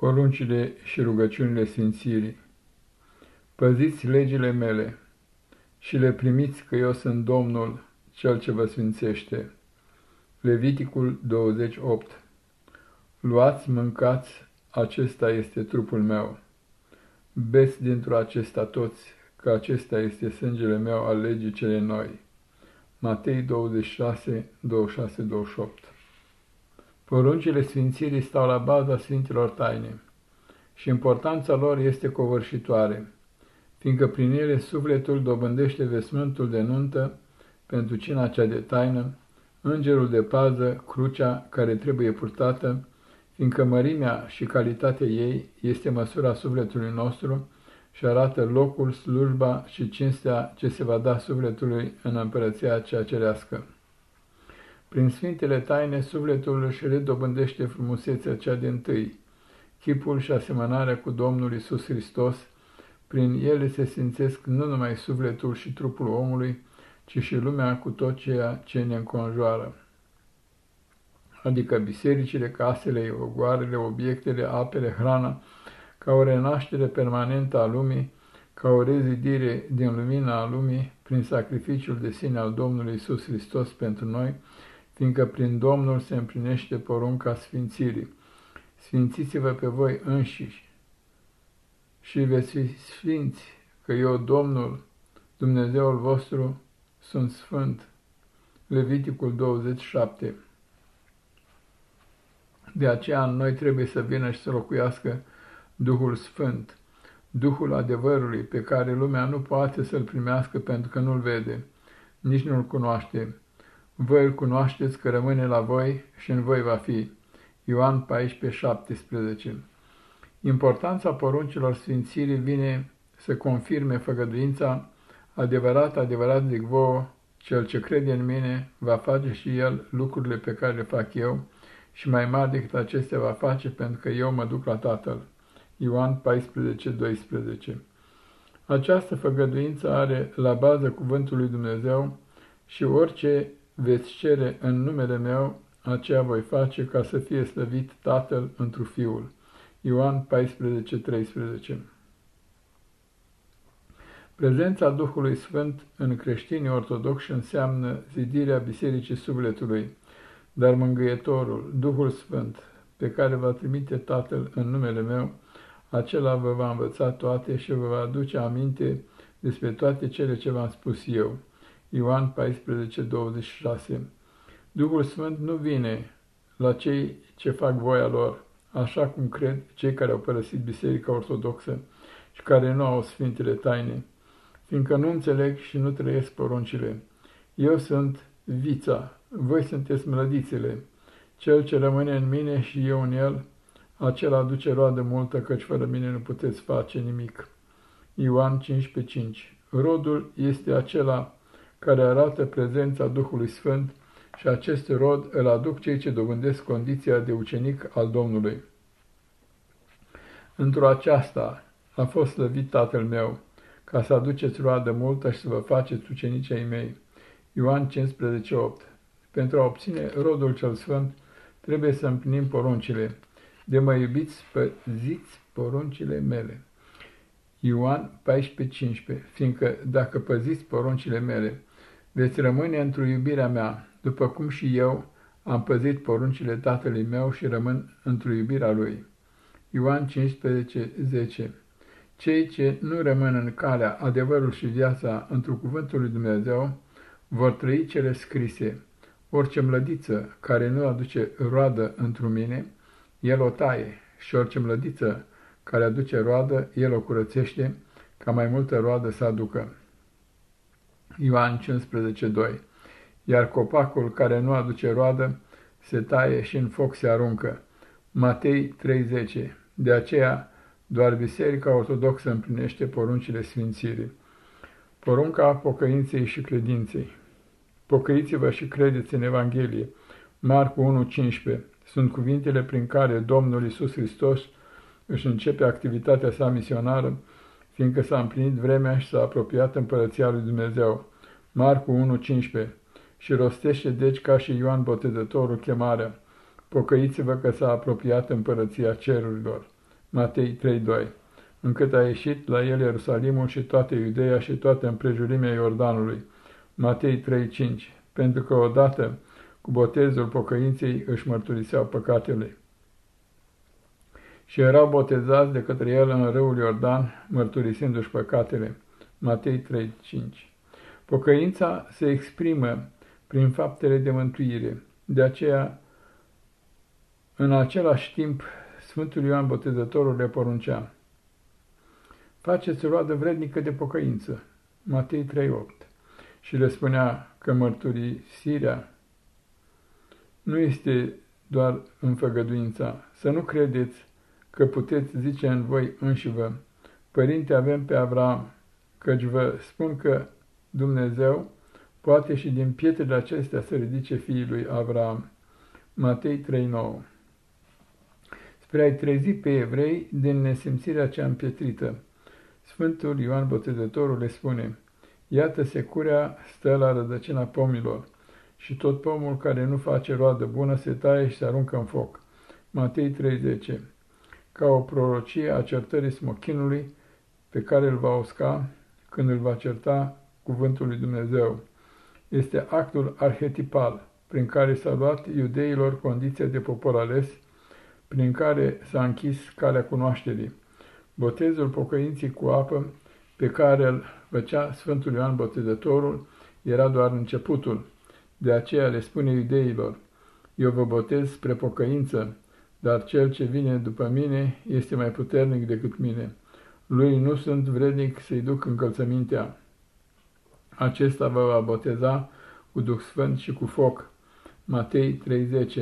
Poruncile și rugăciunile Sfințirii Păziți legile mele și le primiți că eu sunt Domnul, Cel ce vă sfințește. Leviticul 28 Luați, mâncați, acesta este trupul meu. Beți dintr-o acesta toți, că acesta este sângele meu al legii cele noi. Matei 26, 26, 28 Poruncile Sfințirii stau la baza Sfinților Taine și importanța lor este covârșitoare, fiindcă prin ele sufletul dobândește vesmântul de nuntă pentru cina cea de taină, îngerul de pază, crucea care trebuie purtată, fiindcă mărimea și calitatea ei este măsura sufletului nostru și arată locul, slujba și cinstea ce se va da sufletului în împărăția cea cerească. Prin sfintele taine, sufletul își redobândește frumusețea cea din tâi, chipul și asemănarea cu Domnul Isus Hristos, prin ele se simțesc nu numai sufletul și trupul omului, ci și lumea cu tot ceea ce ne înconjoară, adică bisericile, casele, ogoarele, obiectele, apele, hrana, ca o renaștere permanentă a lumii, ca o rezidire din lumina a lumii, prin sacrificiul de sine al Domnului Isus Hristos pentru noi, fiindcă prin Domnul se împlinește porunca sfințirii. Sfințiți-vă pe voi înșiși și veți fi sfinți, că eu, Domnul, Dumnezeul vostru, sunt sfânt. Leviticul 27 De aceea în noi trebuie să vină și să locuiască Duhul Sfânt, Duhul adevărului, pe care lumea nu poate să-l primească pentru că nu-l vede, nici nu-l cunoaște, voi îl cunoașteți că rămâne la voi și în voi va fi. Ioan 14, 17 Importanța poruncilor sfințirii vine să confirme făgăduința adevărat, adevărat zic vouă, cel ce crede în mine va face și el lucrurile pe care le fac eu și mai mari decât acestea va face pentru că eu mă duc la Tatăl. Ioan 14, 12 Această făgăduință are la bază cuvântul lui Dumnezeu și orice veți cere în numele meu, aceea voi face ca să fie slăvit Tatăl întru Fiul. Ioan 14:13 Prezența Duhului Sfânt în creștinii ortodoxi înseamnă zidirea Bisericii Sufletului, dar Mângâietorul, Duhul Sfânt, pe care va trimite Tatăl în numele meu, acela vă va învăța toate și vă va aduce aminte despre toate cele ce v-am spus eu. Ioan 14, 26 Duhul Sfânt nu vine la cei ce fac voia lor, așa cum cred cei care au părăsit Biserica Ortodoxă și care nu au Sfintele Taine, fiindcă nu înțeleg și nu trăiesc poruncile. Eu sunt vița, voi sunteți mlădițele. Cel ce rămâne în mine și eu în el, acela aduce roadă multă, căci fără mine nu puteți face nimic. Ioan 15.5 Rodul este acela care arată prezența Duhului Sfânt și acest rod îl aduc cei ce dobândesc condiția de ucenic al Domnului. Într-o aceasta a fost slăvit Tatăl meu, ca să aduceți roadă multă și să vă faceți ucenicii ai mei. Ioan 15:8 Pentru a obține rodul cel sfânt, trebuie să împlinim poruncile. De mă iubiți, păziți poruncile mele. Ioan 14:15 Fiindcă dacă păziți poruncile mele, veți rămâne într-o iubirea mea, după cum și eu am păzit poruncile tatălui meu și rămân într-o iubirea lui. Ioan 15, 10 Cei ce nu rămân în calea, adevărul și viața într cuvântul lui Dumnezeu vor trăi cele scrise. Orice mlădiță care nu aduce roadă într mine, el o taie și orice mlădiță care aduce roadă, el o curățește ca mai multă roadă să aducă. Ioan 15, 2 Iar copacul care nu aduce roadă se taie și în foc se aruncă. Matei 30. De aceea, doar Biserica Ortodoxă împlinește poruncile Sfințirii. Porunca pocăinței și credinței. Pocăiți-vă și credeți în Evanghelie. Marcu 1.15 sunt cuvintele prin care Domnul Isus Hristos își începe activitatea sa misionară, fiindcă s-a împlinit vremea și s-a apropiat împărăția lui Dumnezeu. Marcu 1.15 Și rostește deci ca și Ioan Botezătorul chemarea, pocăiți-vă că s-a apropiat împărăția cerurilor. Matei 3.2 Încât a ieșit la el Ierusalimul și toată Iudeea și toată împrejurimea Iordanului. Matei 3.5 Pentru că odată cu botezul pocăinței își mărturiseau păcatele. Și erau botezați de către el în râul Iordan, mărturisindu-și păcatele. Matei 3.5 Pocăința se exprimă prin faptele de mântuire. De aceea, în același timp, Sfântul Ioan Botezătorul le poruncea, Faceți roadă vrednică de pocăință, Matei 3.8, și le spunea că mărturisirea nu este doar înfăgăduința. Să nu credeți că puteți zice în voi înșivă, Părinte, avem pe Avram, căci vă spun că Dumnezeu poate și din pietrele acestea să ridice fiii lui Avram. Matei 3.9 Spre a-i trezi pe evrei din nesimțirea cea împietrită, Sfântul Ioan Botezătorul le spune, Iată securea stă la rădăcina pomilor și tot pomul care nu face roadă bună se taie și se aruncă în foc. Matei 30 Ca o prorocie a certării smochinului pe care îl va usca când îl va certa cuvântul lui Dumnezeu. Este actul arhetipal prin care s-a luat iudeilor condiția de popor ales, prin care s-a închis calea cunoașterii. Botezul pocăinții cu apă pe care îl făcea Sfântul Ioan Botezătorul era doar începutul. De aceea le spune iudeilor, eu vă botez spre pocăință, dar cel ce vine după mine este mai puternic decât mine. Lui nu sunt vrednic să-i duc încălțămintea acesta vă va boteza cu Duh Sfânt și cu foc. Matei 30,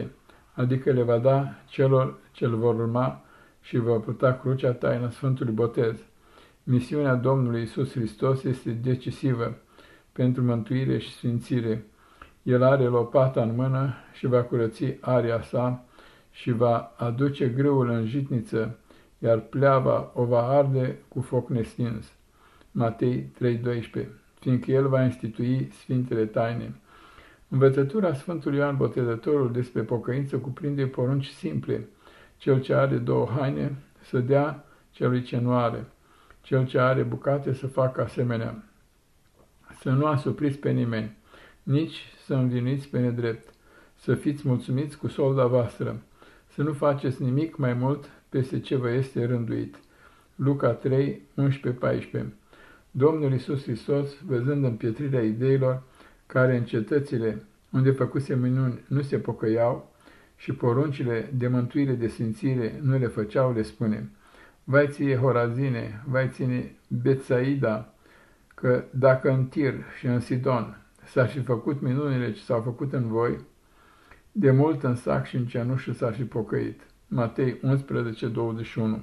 adică le va da celor ce îl vor urma și va purta crucea taina Sfântului Botez. Misiunea Domnului Isus Hristos este decisivă pentru mântuire și sfințire. El are lopata în mână și va curăți aria sa și va aduce grâul în jitniță, iar pleava o va arde cu foc nestins. Matei 3.12 fiindcă el va institui Sfintele Taine. Învățătura Sfântului Ioan Botezătorul despre pocăință cuprinde porunci simple. Cel ce are două haine să dea celui ce nu are. Cel ce are bucate să facă asemenea. Să nu asupriți pe nimeni, nici să învinuiți pe nedrept. Să fiți mulțumiți cu solda voastră. Să nu faceți nimic mai mult peste ce vă este rânduit. Luca 3, 11-14 Domnul Isus Hristos, văzând împietrirea ideilor, care în cetățile unde făcuse minuni nu se pocăiau și poruncile de mântuire de sfințire nu le făceau, le spune, Vai ție, Horazine, vai ție, Betsaida, că dacă în Tir și în Sidon s-ar fi făcut minunile ce s-au făcut în voi, de mult în sac și în cenușă s-ar fi pocăit. Matei 11, 21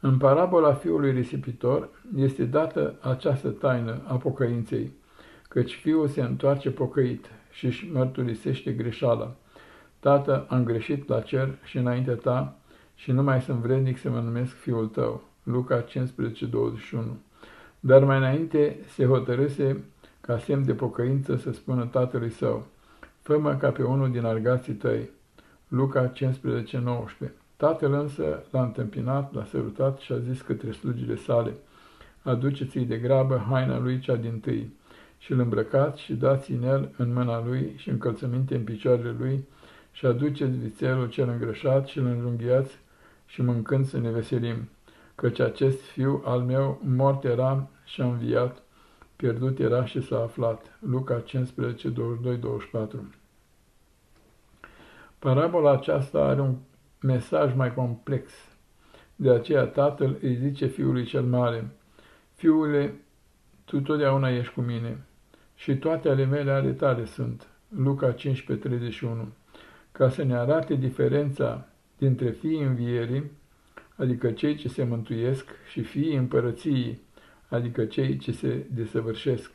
în parabola fiului risipitor este dată această taină a pocăinței, căci fiul se întoarce pocăit și își mărturisește greșeala. Tată, am greșit la cer și înaintea ta și nu mai sunt vrednic să mă numesc fiul tău. Luca 15:21. Dar mai înainte se hotărâse ca semn de pocăință să spună tatălui său, fă ca pe unul din argații tăi. Luca 15:19. Tatăl însă l-a întâmpinat, l-a sărutat și a zis către slugile sale, aduceți-i de grabă haina lui cea din tâi și îl îmbrăcați și dați în el în mâna lui și încălțăminte în picioarele lui și aduceți vițelul cel îngrășat și îl înjunghiați și mâncând să ne veselim, căci acest fiu al meu mort era și a înviat, pierdut era și s-a aflat. Luca 15, 22-24 Parabola aceasta are un mesaj mai complex. De aceea tatăl îi zice fiului cel mare, Fiule, tu totdeauna ești cu mine și toate ale mele ale tale sunt. Luca 15:31 Ca să ne arate diferența dintre fiii învierii, adică cei ce se mântuiesc, și fiii împărăției, adică cei ce se desăvârșesc.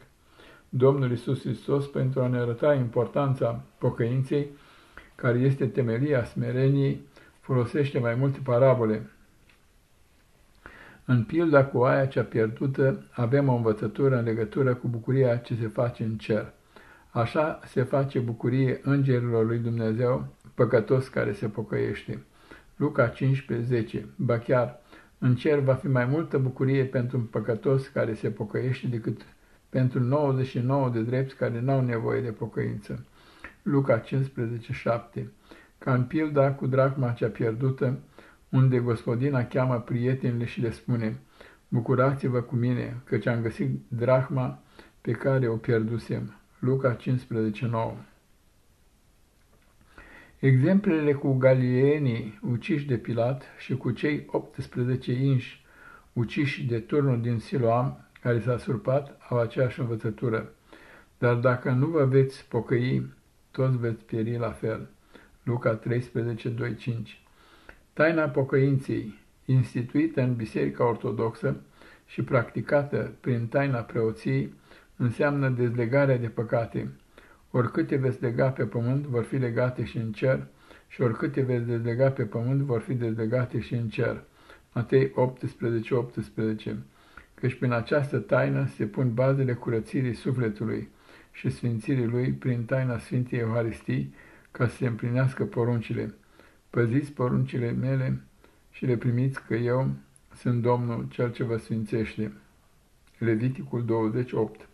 Domnul Isus Hristos, pentru a ne arăta importanța pocăinței, care este temelia smereniei, folosește mai multe parabole. În pilda cu aia cea pierdută avem o învățătură în legătură cu bucuria ce se face în cer. Așa se face bucurie îngerilor lui Dumnezeu, păcătos care se pocăiește. Luca 15, 10. Ba chiar, în cer va fi mai multă bucurie pentru un păcătos care se pocăiește decât pentru 99 de drepți care n-au nevoie de pocăință. Luca 15, 7. Ca în pilda cu dracma cea pierdută, unde gospodina cheamă prietenile și le spune, Bucurați-vă cu mine, căci am găsit drachma pe care o pierdusem. Luca 15, 9 Exemplele cu galienii uciși de Pilat și cu cei 18 inși uciși de turnul din Siloam, care s-a surpat, au aceeași învățătură. Dar dacă nu vă veți pocăi, toți veți pieri la fel. Luca 13, 2, 5 Taina pocăinței, instituită în Biserica Ortodoxă și practicată prin taina preoției, înseamnă dezlegarea de păcate, Oricâte veți lega pe pământ, vor fi legate și în cer, și oricâte veți dezlega pe pământ, vor fi dezlegate și în cer. Matei 18, 18 Căci prin această taină se pun bazele curățirii sufletului și sfințirii lui prin taina Sfintei Euharistii, ca să se împlinească poruncile. Păziți poruncile mele și le primiți că eu sunt Domnul cel ce vă sfințește. Leviticul 28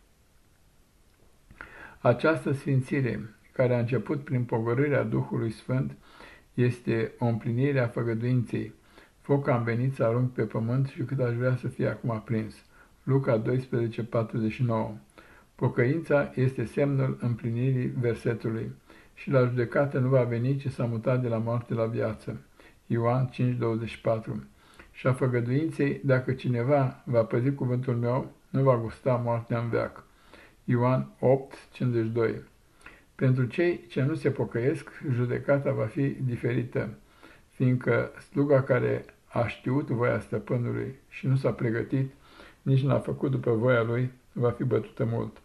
această sfințire, care a început prin pogorârea Duhului Sfânt, este o împlinire a făgăduinței. Foc am venit să arunc pe pământ și cât aș vrea să fie acum aprins. Luca 12, 49 Pocăința este semnul împlinirii versetului și la judecată nu va veni, ci s-a mutat de la moarte la viață. Ioan 5, 24 Și a făgăduinței, dacă cineva va păzi cuvântul meu, nu va gusta moartea în veac. Ioan 8, 52 Pentru cei ce nu se pocăiesc, judecata va fi diferită, fiindcă sluga care a știut voia stăpânului și nu s-a pregătit, nici n-a făcut după voia lui, va fi bătută mult.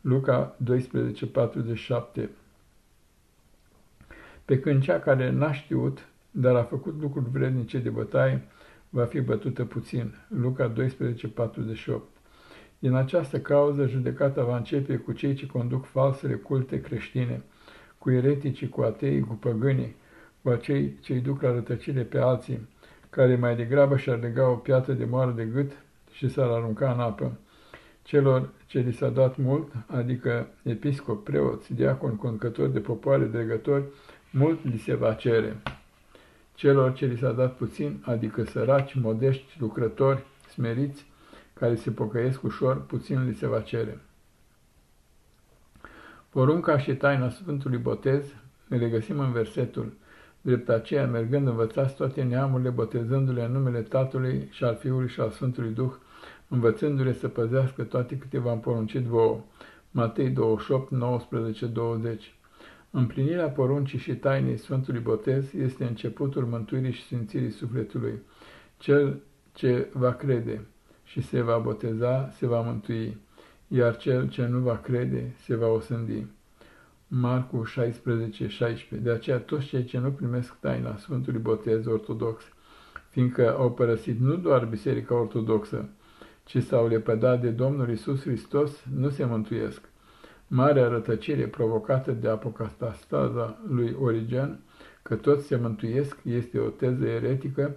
Luca 12, 47 Pe când cea care n-a știut, dar a făcut lucruri vrednice de bătaie, va fi bătută puțin. Luca 12, 48 din această cauză, judecata va începe cu cei ce conduc falsele culte creștine, cu ereticii, cu atei, cu păgânii, cu acei ce-i duc la rătăcire pe alții, care mai degrabă și-ar lega o piatră de moară de gât și s-ar arunca în apă. Celor ce li s-a dat mult, adică episcop, preoți, diacon, conducători de popoare, dregători, mult li se va cere. Celor ce li s-a dat puțin, adică săraci, modești, lucrători, smeriți, care se pocăiesc ușor, puțin li se va cere. Porunca și taina Sfântului Botez ne le găsim în versetul Drept aceea, mergând învățați toate neamurile, botezându-le în numele Tatălui și al Fiului și al Sfântului Duh, învățându-le să păzească toate câte v-am poruncit vouă. Matei 28, 19, 20 Împlinirea poruncii și tainei Sfântului Botez este începutul mântuirii și sfințirii sufletului. Cel ce va crede și se va boteza, se va mântui, iar cel ce nu va crede se va osândi. Marcu 16, 16. De aceea toți cei ce nu primesc taina Sfântului Botez Ortodox, fiindcă au părăsit nu doar Biserica Ortodoxă, ci s-au lepădat de Domnul Isus Hristos, nu se mântuiesc. Marea rătăcire provocată de apocastastaza lui Origen, că toți se mântuiesc, este o teză eretică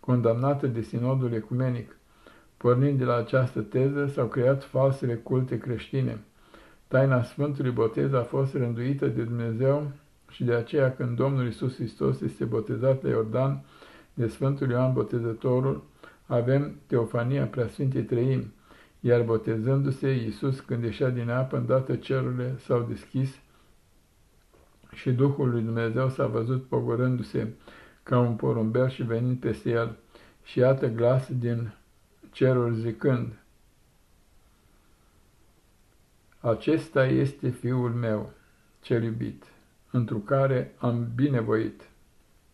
condamnată de sinodul ecumenic, Pornind de la această teză, s-au creat falsele culte creștine. Taina Sfântului Botez a fost rânduită de Dumnezeu și de aceea când Domnul Isus Hristos este botezat la Iordan de Sfântul Ioan Botezătorul, avem teofania Preasfintei Trăim, iar botezându-se Iisus când ieșea din apă, îndată cerurile s-au deschis și Duhul lui Dumnezeu s-a văzut pogorându-se ca un porumbel și venind peste el. Și iată glas din cerul zicând, Acesta este Fiul meu, cel iubit, întru care am binevoit.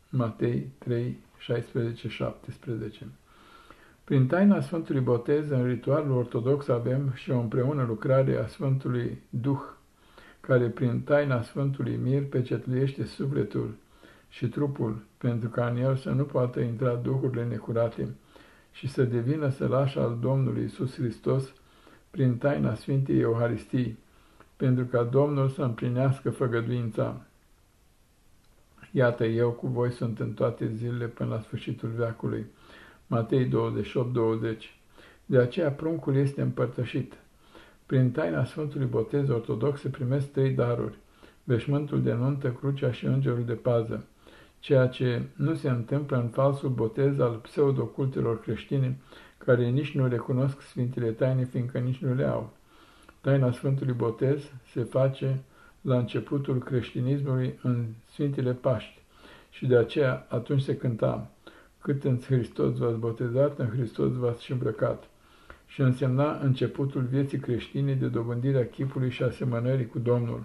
Matei 3, 16, 17 Prin taina Sfântului Botez, în ritualul ortodox avem și o împreună lucrare a Sfântului Duh, care prin taina Sfântului Mir pecetluiește sufletul și trupul, pentru ca în el să nu poată intra duhurile necurate, și să devină sălaș al Domnului Isus Hristos prin taina Sfintei Euharistii, pentru ca Domnul să împlinească făgăduința. Iată, eu cu voi sunt în toate zilele până la sfârșitul veacului. Matei 28-20 De aceea pruncul este împărtășit. Prin taina Sfântului Botez Ortodox se primesc trei daruri, veșmântul de nuntă, crucea și îngerul de pază, ceea ce nu se întâmplă în falsul botez al pseudocultelor creștine, care nici nu recunosc Sfintele Taine, fiindcă nici nu le au. Taina Sfântului Botez se face la începutul creștinismului în Sfintele Paști și de aceea atunci se cânta cât în Hristos v-ați botezat, în Hristos v-ați și îmbrăcat și însemna începutul vieții creștine de dobândirea chipului și asemănării cu Domnul.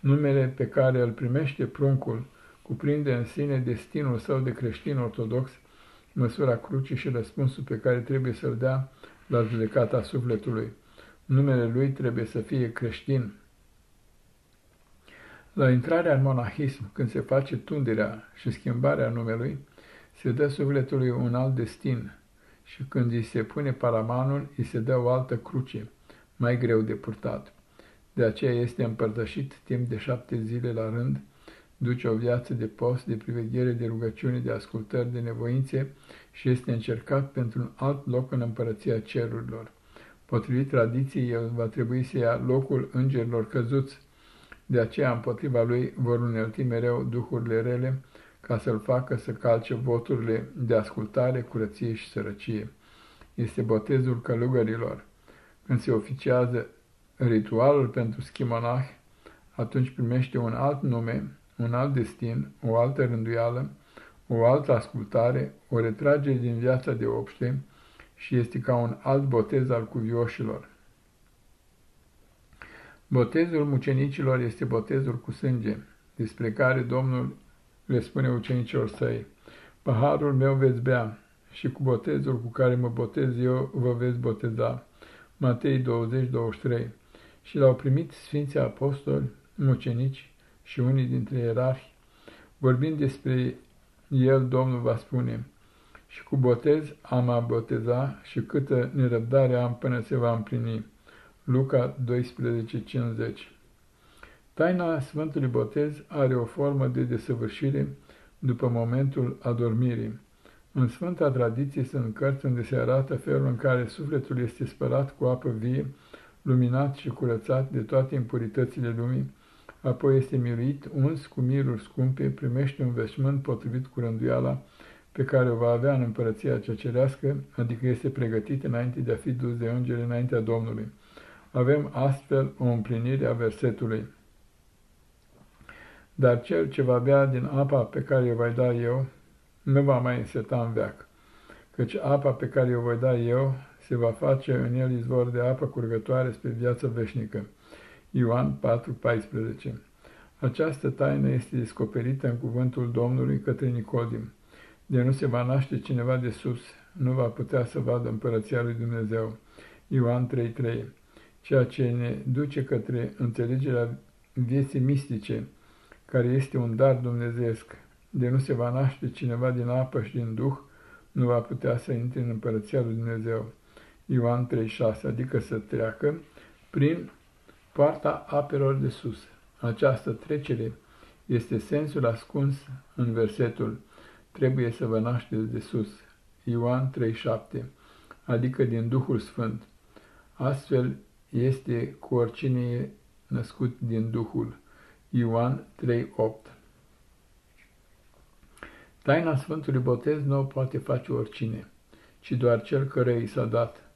Numele pe care îl primește pruncul cuprinde în sine destinul său de creștin ortodox, măsura crucii și răspunsul pe care trebuie să-l dea la judecata sufletului. Numele lui trebuie să fie creștin. La intrarea în monahism, când se face tunderea și schimbarea numelui, se dă sufletului un alt destin și când îi se pune paramanul, îi se dă o altă cruce, mai greu de purtat. De aceea este împărtășit timp de șapte zile la rând, duce o viață de post, de priveghere, de rugăciune, de ascultări, de nevoințe și este încercat pentru un alt loc în împărăția cerurilor. Potrivit tradiției, el va trebui să ia locul îngerilor căzuți, de aceea împotriva lui vor unelti mereu duhurile rele, ca să-l facă să calce voturile de ascultare, curăție și sărăcie. Este botezul călugărilor. Când se oficiază ritualul pentru schimonah, atunci primește un alt nume, un alt destin, o altă rânduială, o altă ascultare, o retragere din viața de obște și este ca un alt botez al cuvioșilor. Botezul mucenicilor este botezul cu sânge, despre care Domnul le spune ucenicilor săi, Paharul meu veți bea și cu botezul cu care mă botez eu vă veți boteza. Matei 20-23 Și l-au primit Sfinții Apostoli, mucenici și unii dintre ierarhi. Vorbind despre el, Domnul va spune, și cu botez am a boteza și câtă nerăbdare am până se va împlini. Luca 12:50 Taina Sfântului Botez are o formă de desăvârșire după momentul adormirii. În Sfânta Tradiție sunt cărți unde se arată felul în care sufletul este spălat cu apă vie, luminat și curățat de toate impuritățile lumii, apoi este miruit, uns cu miruri scumpe, primește un veșmânt potrivit cu rânduiala pe care o va avea în împărăția cea cerească, adică este pregătit înainte de a fi dus de îngeri înaintea Domnului. Avem astfel o împlinire a versetului. Dar cel ce va bea din apa pe care o voi da eu, nu va mai înseta în veac, căci apa pe care o voi da eu se va face în el izvor de apă curgătoare spre viață veșnică. Ioan 4,14 Această taină este descoperită în cuvântul Domnului către Nicodim. De nu se va naște cineva de sus, nu va putea să vadă împărăția lui Dumnezeu. Ioan 3,3 Ceea ce ne duce către înțelegerea vieții mistice, care este un dar dumnezeesc, de nu se va naște cineva din apă și din duh, nu va putea să intre în împărăția lui Dumnezeu. Ioan 3,6, adică să treacă prin poarta apelor de sus. Această trecere este sensul ascuns în versetul Trebuie să vă nașteți de sus. Ioan 3,7, adică din Duhul Sfânt. Astfel este cu oricine e născut din Duhul. Ioan 3:8 Taina Sfântului Botez nu o poate face oricine, ci doar cel care i s-a dat.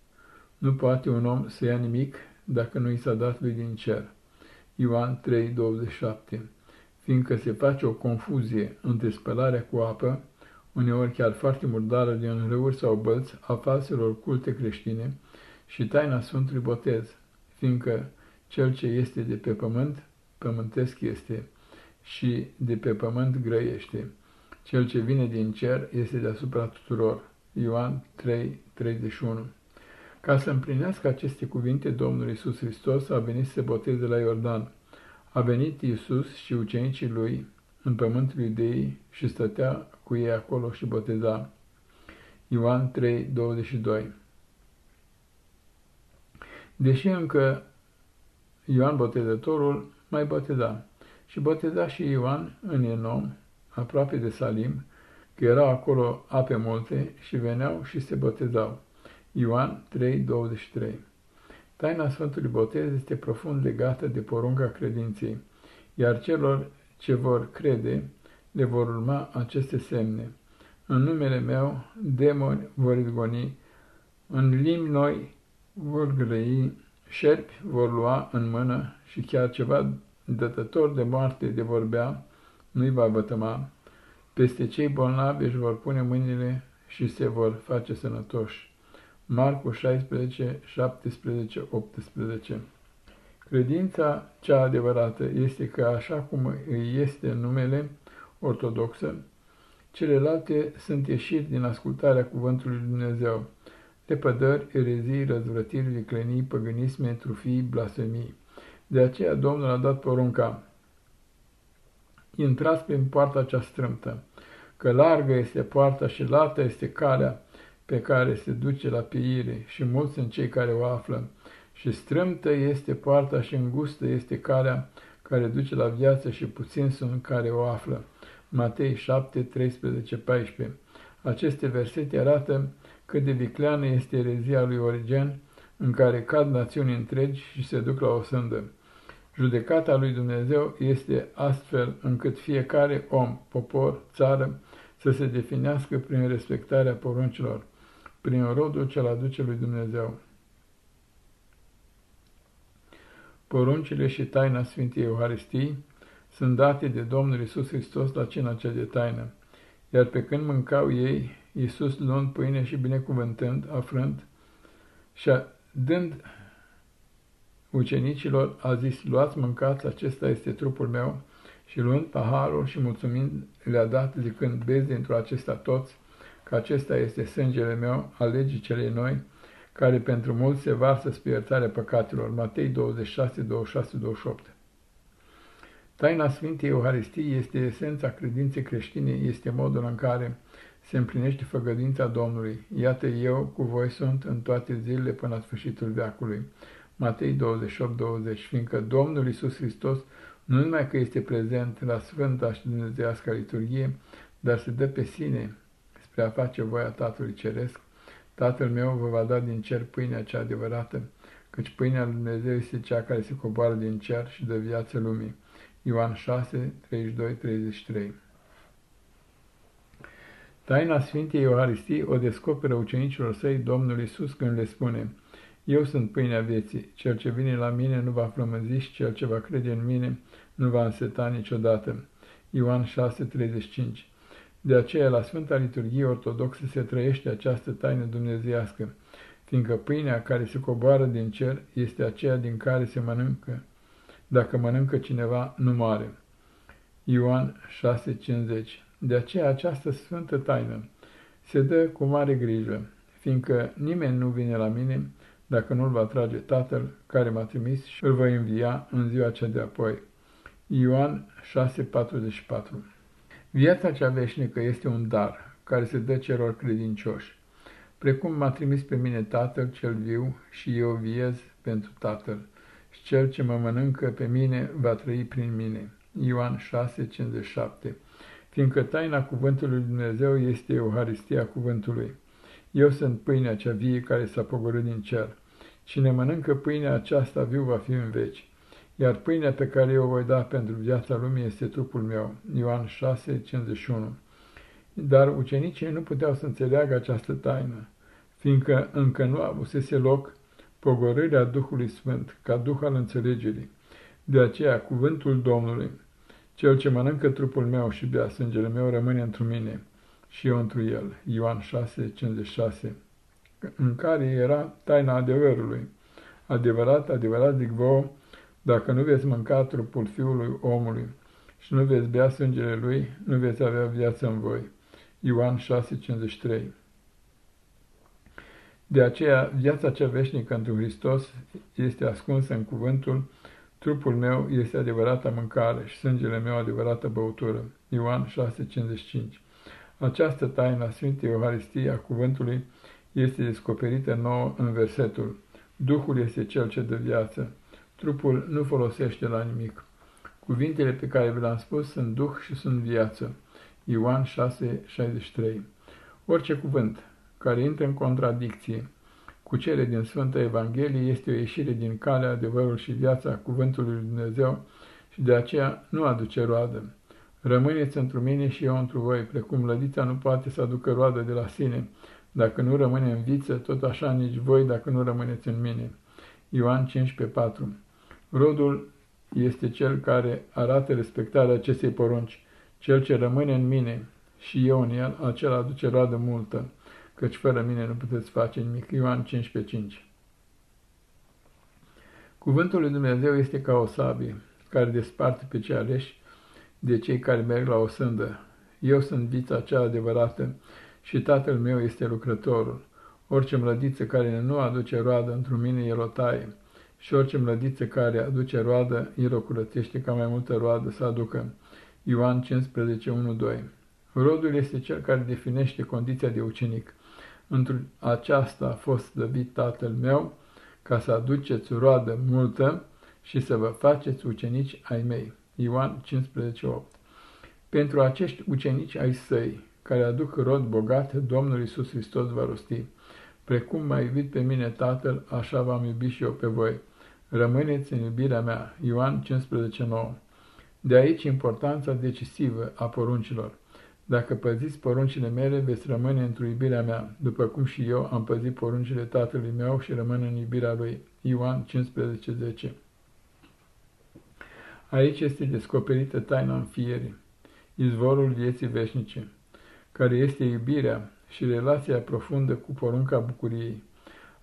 Nu poate un om să ia nimic dacă nu i s-a dat lui din cer. Ioan 3:27 Fiindcă se face o confuzie între spălarea cu apă, uneori chiar foarte murdară din râuri sau bălți a falselor culte creștine, și taina Sfântului Botez, fiindcă cel ce este de pe pământ pământesc este și de pe pământ grăiește. Cel ce vine din cer este deasupra tuturor. Ioan 3, 31 Ca să împlinească aceste cuvinte, Domnul Iisus Hristos a venit să se boteze la Iordan. A venit Iisus și ucenicii lui în pământul iudeii și stătea cu ei acolo și boteza. Ioan 3, 22 Deși încă Ioan Botezătorul mai boteza. Și boteza și Ioan în Enom, aproape de Salim, că erau acolo ape multe și veneau și se botezau. Ioan 3:23 Taina Sfântului Botez este profund legată de porunca credinței, iar celor ce vor crede le vor urma aceste semne. În numele meu, demoni vor izgoni, în limbi noi vor grăi, șerpi vor lua în mână și chiar ceva dătător de moarte de vorbea nu-i va bătăma. Peste cei bolnavi își vor pune mâinile și se vor face sănătoși. Marcu 16, 17, 18 Credința cea adevărată este că așa cum îi este numele ortodoxă, celelalte sunt ieșiri din ascultarea cuvântului Lui Dumnezeu, lepădări, erezii, răzvrătiri, viclenii, păgânisme, trufii, blasfemii. De aceea Domnul a dat porunca, intrați prin poarta cea strâmtă, că largă este poarta și lată este calea pe care se duce la pieire și mulți sunt cei care o află, și strâmtă este poarta și îngustă este calea care duce la viață și puțin sunt care o află. Matei 7, 13, 14 Aceste versete arată cât de vicleană este erezia lui Origen, în care cad națiuni întregi și se duc la o sândă. Judecata lui Dumnezeu este astfel încât fiecare om, popor, țară, să se definească prin respectarea poruncilor, prin rodul ce-l aduce lui Dumnezeu. Poruncile și taina Sfintei Euharistii sunt date de Domnul Isus Hristos la cina cea de taină, iar pe când mâncau ei, Iisus luând pâine și binecuvântând, afrând și dând ucenicilor, a zis, luați, mâncați, acesta este trupul meu, și luând paharul și mulțumind, le-a dat, zicând, beți dintr-o acesta toți, că acesta este sângele meu, al legii celei noi, care pentru mulți se varsă spre iertarea păcatelor. Matei 26, 26, 28 Taina Sfintei Euharistii este esența credinței creștine, este modul în care se împlinește făgădința Domnului. Iată eu cu voi sunt în toate zilele până la sfârșitul veacului. Matei 28, 20 Fiindcă Domnul Isus Hristos nu numai că este prezent la Sfânta și Dumnezeiasca liturghie, dar se dă pe sine spre a face voia Tatălui Ceresc, Tatăl meu vă va da din cer pâinea cea adevărată, căci pâinea lui Dumnezeu este cea care se coboară din cer și dă viață lumii. Ioan 6, 32-33 Taina Sfintei Euharistii o descoperă ucenicilor săi Domnul Isus când le spune Eu sunt pâinea vieții, cel ce vine la mine nu va flămânzi și cel ce va crede în mine nu va înseta niciodată. Ioan 6, 35 de aceea, la Sfânta Liturghie Ortodoxă se trăiește această taină dumnezeiască, fiindcă pâinea care se coboară din cer este aceea din care se mănâncă. Dacă mănâncă cineva, nu moare. Ioan 6,50 De aceea această sfântă taină se dă cu mare grijă, fiindcă nimeni nu vine la mine dacă nu-l va trage Tatăl care m-a trimis și îl va învia în ziua cea de apoi. Ioan 6,44 Viața cea veșnică este un dar care se dă celor credincioși. Precum m-a trimis pe mine Tatăl cel viu și eu viez pentru Tatăl, și cel ce mă mănâncă pe mine va trăi prin mine. Ioan 6:57 Fiindcă taina cuvântului Dumnezeu este Euharistia cuvântului. Eu sunt pâinea cea vie care s-a pogorât din cer. Cine mănâncă pâinea aceasta viu va fi în veci iar pâinea pe care eu o voi da pentru viața lumii este trupul meu. Ioan 6, 51 Dar ucenicii nu puteau să înțeleagă această taină, fiindcă încă nu avusese loc pogorârea Duhului Sfânt, ca Duh al înțelegerii. De aceea, cuvântul Domnului, cel ce mănâncă trupul meu și bea sângele meu, rămâne într mine și eu întru el. Ioan 6, 56 în care era taina adevărului. Adevărat, adevărat, zic vouă, dacă nu veți mânca trupul Fiului omului și nu veți bea sângele lui, nu veți avea viață în voi. Ioan 6,53 De aceea, viața cea veșnică într Hristos este ascunsă în cuvântul Trupul meu este adevărată mâncare și sângele meu adevărată băutură. Ioan 6,55 Această taină a Sfintei Euharistii a cuvântului este descoperită nouă în versetul Duhul este cel ce dă viață. Trupul nu folosește la nimic. Cuvintele pe care vi le-am spus sunt duh și sunt viață. Ioan 6,63 Orice cuvânt care intră în contradicție cu cele din Sfânta Evanghelie este o ieșire din calea, adevărul și viața cuvântului lui Dumnezeu și de aceea nu aduce roadă. Rămâneți într mine și eu într voi, precum lădița nu poate să aducă roadă de la sine, dacă nu rămâne în viță, tot așa nici voi dacă nu rămâneți în mine. Ioan 15,4 Rodul este cel care arată respectarea acestei porunci. Cel ce rămâne în mine și eu în el, acela aduce roadă multă, căci fără mine nu puteți face nimic. Ioan 15,5 Cuvântul lui Dumnezeu este ca o sabie, care desparte pe cei aleși de cei care merg la o sândă. Eu sunt vița cea adevărată și tatăl meu este lucrătorul. Orice mlădiță care nu aduce roadă într-un mine, el o taie și orice mlădiță care aduce roadă, el o curățește ca mai multă roadă să aducă. Ioan 15, 1-2 Rodul este cel care definește condiția de ucenic. Într aceasta a fost slăbit tatăl meu, ca să aduceți roadă multă și să vă faceți ucenici ai mei. Ioan 15, 8 Pentru acești ucenici ai săi, care aduc rod bogat, Domnul Isus Hristos va rosti. Precum m-a iubit pe mine Tatăl, așa v-am iubit și eu pe voi. Rămâneți în iubirea mea. Ioan 15:9. De aici importanța decisivă a poruncilor. Dacă păziți poruncile mele, veți rămâne într-o iubirea mea, după cum și eu am păzit poruncile tatălui meu și rămân în iubirea lui. Ioan 15:10. Aici este descoperită taina înfierii, izvorul vieții veșnice, care este iubirea și relația profundă cu porunca bucuriei.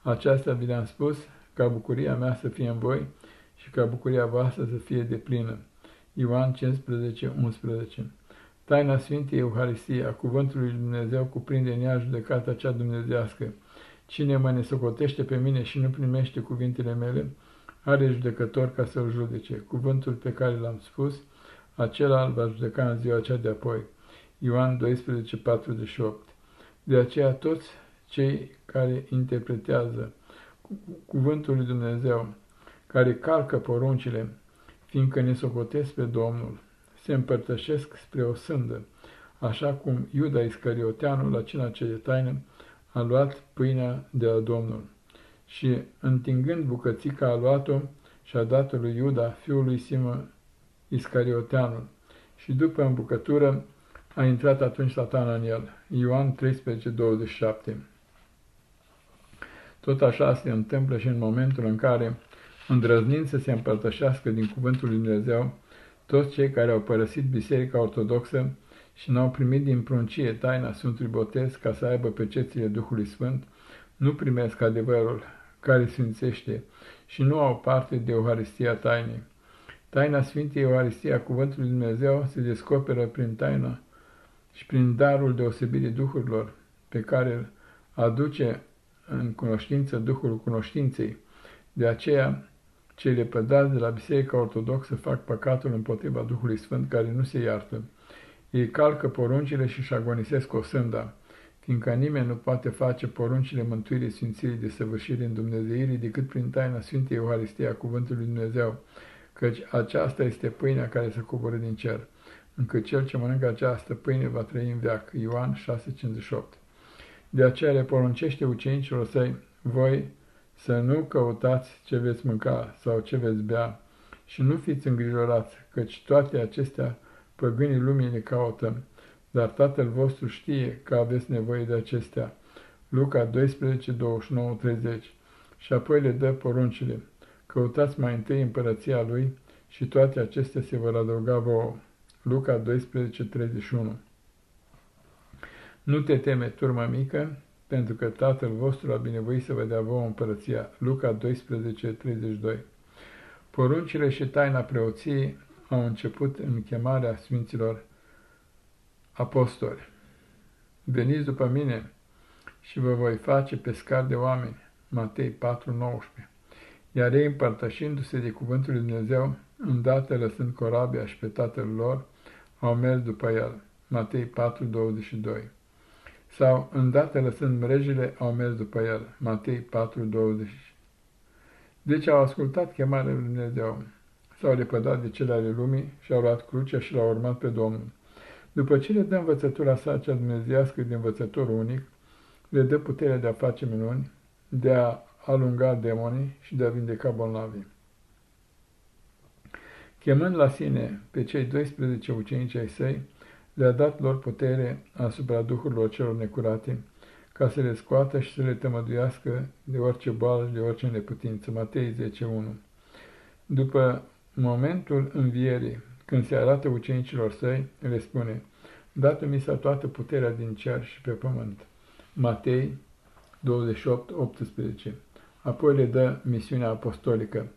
Aceasta vi le-am spus ca bucuria mea să fie în voi și ca bucuria voastră să fie de plină. Ioan 15, 11 Taina Sfintei Euharistie a Cuvântului Lui Dumnezeu cuprinde în ea judecata cea dumnezească. Cine mă nesocotește pe mine și nu primește cuvintele mele, are judecător ca să-l judece. Cuvântul pe care l-am spus, acela îl va judeca în ziua cea de apoi. Ioan 12, 48 De aceea toți cei care interpretează cuvântul lui Dumnezeu, care calcă poruncile, fiindcă ne socotesc pe Domnul, se împărtășesc spre o sândă, așa cum Iuda Iscarioteanul la cina cea de taină a luat pâinea de la Domnul. Și, întingând bucățica, a luat-o și a dat lui Iuda, fiul lui Simă Iscarioteanul, și după îmbucătură a intrat atunci satana în el. Ioan 13, 27 tot așa se întâmplă și în momentul în care, îndrăznind să se împărtășească din cuvântul lui Dumnezeu, toți cei care au părăsit Biserica Ortodoxă și n-au primit din pruncie taina Sfântului Botez ca să aibă pe cețile Duhului Sfânt, nu primesc adevărul care sfințește și nu au parte de Euharistia tainei. Taina Sfintei Euharistia Cuvântului Dumnezeu se descoperă prin taina și prin darul deosebirii Duhurilor pe care îl aduce în cunoștință Duhul cunoștinței. De aceea, cei lepădați de la Biserica Ortodoxă fac păcatul împotriva Duhului Sfânt care nu se iartă. Ei calcă poruncile și-și agonisesc o sânda, fiindcă nimeni nu poate face poruncile mântuirii Sfințirii de săvârșire în Dumnezeirii decât prin taina Sfintei Euharistia a Cuvântului Dumnezeu, căci aceasta este pâinea care se coboră din cer, încât cel ce mănâncă această pâine va trăi în veac. Ioan 6,58 de aceea le poruncește ucenicilor săi, voi să nu căutați ce veți mânca sau ce veți bea și nu fiți îngrijorați, căci toate acestea păgânii lumii le caută, dar Tatăl vostru știe că aveți nevoie de acestea. Luca 12, 29, 30 Și apoi le dă poruncile. Căutați mai întâi împărăția lui și toate acestea se vor adăuga vouă. Luca 12, 31 nu te teme, turma mică, pentru că Tatăl vostru a binevoit să vă dea vouă împărăția. Luca 12, 32 Poruncile și taina preoției au început în chemarea Sfinților Apostoli. Veniți după mine și vă voi face pescar de oameni. Matei 4, 19 Iar ei, împărtășindu-se de cuvântul lui Dumnezeu, îndată lăsând corabia și pe tatăl lor, au mers după el. Matei 4, 22 sau, îndată lăsând mrejile, au mers după el. Matei 4:20 Deci au ascultat chemarea lui Dumnezeu, s-au lepădat de cele ale lumii și au luat crucea și l-au urmat pe Domnul. După ce le dă învățătura sa cea dumnezească de învățător unic, le dă puterea de a face minuni, de a alunga demonii și de a vindeca bolnavii. Chemând la sine pe cei 12 ucenici ai săi, le-a dat lor putere asupra duhurilor celor necurate, ca să le scoată și să le tămăduiască de orice boală și de orice neputință. Matei 10.1 După momentul învierii, când se arată ucenicilor săi, le spune, Dată mi s-a toată puterea din cer și pe pământ. Matei 28.18 Apoi le dă misiunea apostolică.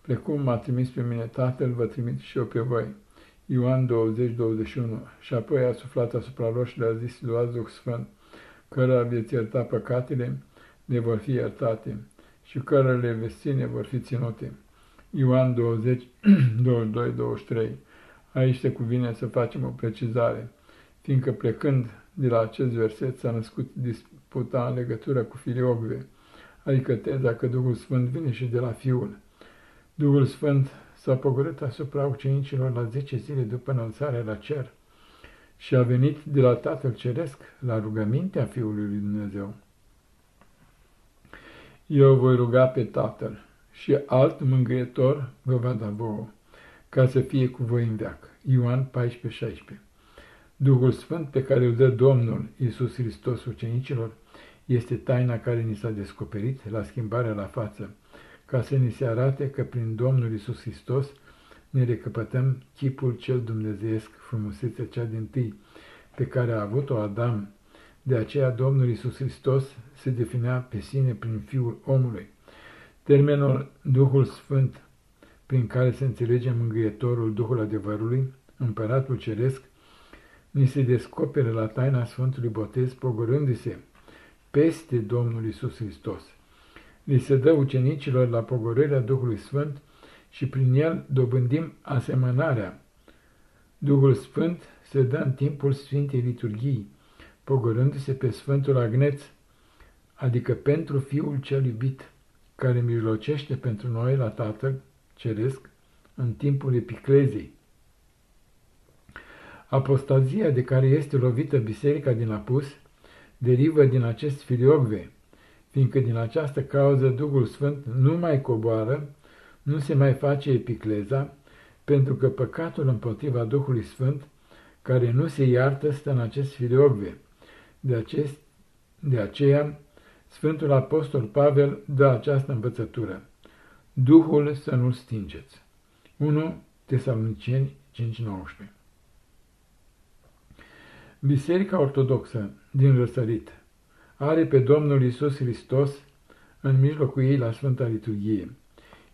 Precum m-a trimis pe mine Tatăl, vă trimit și eu pe voi. Ioan 20, 21. Și apoi a suflat asupra lor și le-a zis, luați Duh Sfânt, cărora veți ierta păcatele, le vor fi iertate, și cărora le veți ține, vor fi ținute. Ioan 20, 22, 23. Aici se cuvine să facem o precizare, fiindcă plecând de la acest verset s-a născut disputa în legătură cu filiogve, adică teza că Duhul Sfânt vine și de la Fiul. Duhul Sfânt s-a pogorât asupra ucenicilor la zece zile după înălțarea la cer și a venit de la Tatăl Ceresc la rugămintea Fiului lui Dumnezeu. Eu voi ruga pe Tatăl și alt mângâietor vă va da vouă, ca să fie cu voi în veac. Ioan 14-16 Duhul Sfânt pe care îl dă Domnul Iisus Hristos ucenicilor este taina care ni s-a descoperit la schimbarea la față, ca să ni se arate că prin Domnul Isus Hristos ne recăpătăm chipul cel dumnezeiesc, frumusețea cea din tâi, pe care a avut-o Adam. De aceea Domnul Isus Hristos se definea pe sine prin Fiul omului. Termenul Duhul Sfânt, prin care se înțelege mângâietorul Duhul adevărului, Împăratul Ceresc, ni se descoperă la taina Sfântului Botez, pogorându-se peste Domnul Isus Hristos li se dă ucenicilor la pogorârea Duhului Sfânt și prin el dobândim asemănarea. Duhul Sfânt se dă în timpul Sfintei Liturghii, pogorându-se pe Sfântul Agneț, adică pentru Fiul cel iubit, care mijlocește pentru noi la Tatăl Ceresc în timpul epiclezei. Apostazia de care este lovită biserica din apus derivă din acest filiogve, fiindcă din această cauză Duhul Sfânt nu mai coboară, nu se mai face epicleza, pentru că păcatul împotriva Duhului Sfânt, care nu se iartă, stă în acest filiogve. De, acest, de aceea, Sfântul Apostol Pavel dă această învățătură. Duhul să nu-l stingeți. 1 Tesaloniceni 5.19 Biserica Ortodoxă din Răsărit are pe Domnul Isus Hristos în mijlocul ei la Sfânta Liturghie,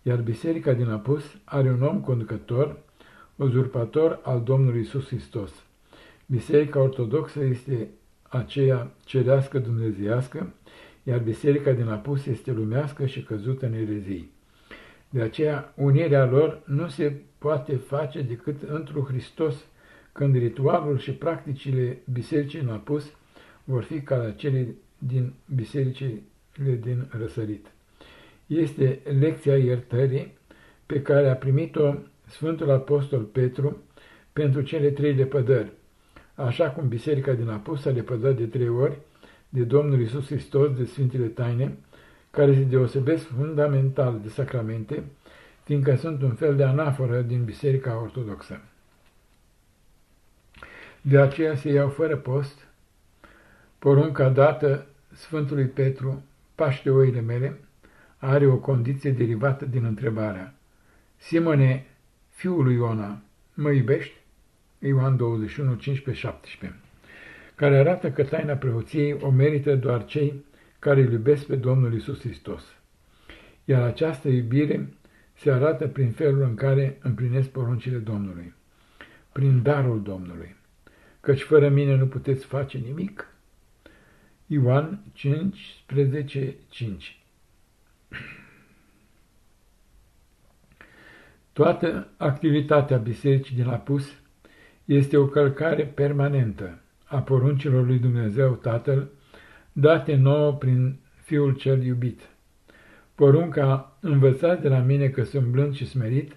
iar Biserica din Apus are un om conducător, uzurpator al Domnului Isus Hristos. Biserica Ortodoxă este aceea cerească dumnezeiască, iar Biserica din Apus este lumească și căzută în erezii. De aceea, unirea lor nu se poate face decât într-un Hristos, când ritualul și practicile bisericii în Apus vor fi ca cele din bisericile din răsărit. Este lecția iertării pe care a primit-o Sfântul Apostol Petru pentru cele trei lepădări, așa cum biserica din Apus a lepădat de trei ori de Domnul Isus Hristos de Sfintele Taine, care se deosebesc fundamental de sacramente, fiindcă sunt un fel de anaforă din Biserica Ortodoxă. De aceea se iau fără post Porunca dată Sfântului Petru, paște oile mele, are o condiție derivată din întrebarea. Simone, fiul lui Iona, mă iubești? Ioan 21, 15, 17 care arată că taina preoției o merită doar cei care îl iubesc pe Domnul Isus Hristos. Iar această iubire se arată prin felul în care împlinesc poruncile Domnului, prin darul Domnului, căci fără mine nu puteți face nimic. Ioan 15, 5 Toată activitatea bisericii din Apus este o călcare permanentă a poruncilor lui Dumnezeu Tatăl, date nouă prin Fiul cel iubit. Porunca, învățat de la mine că sunt blând și smerit,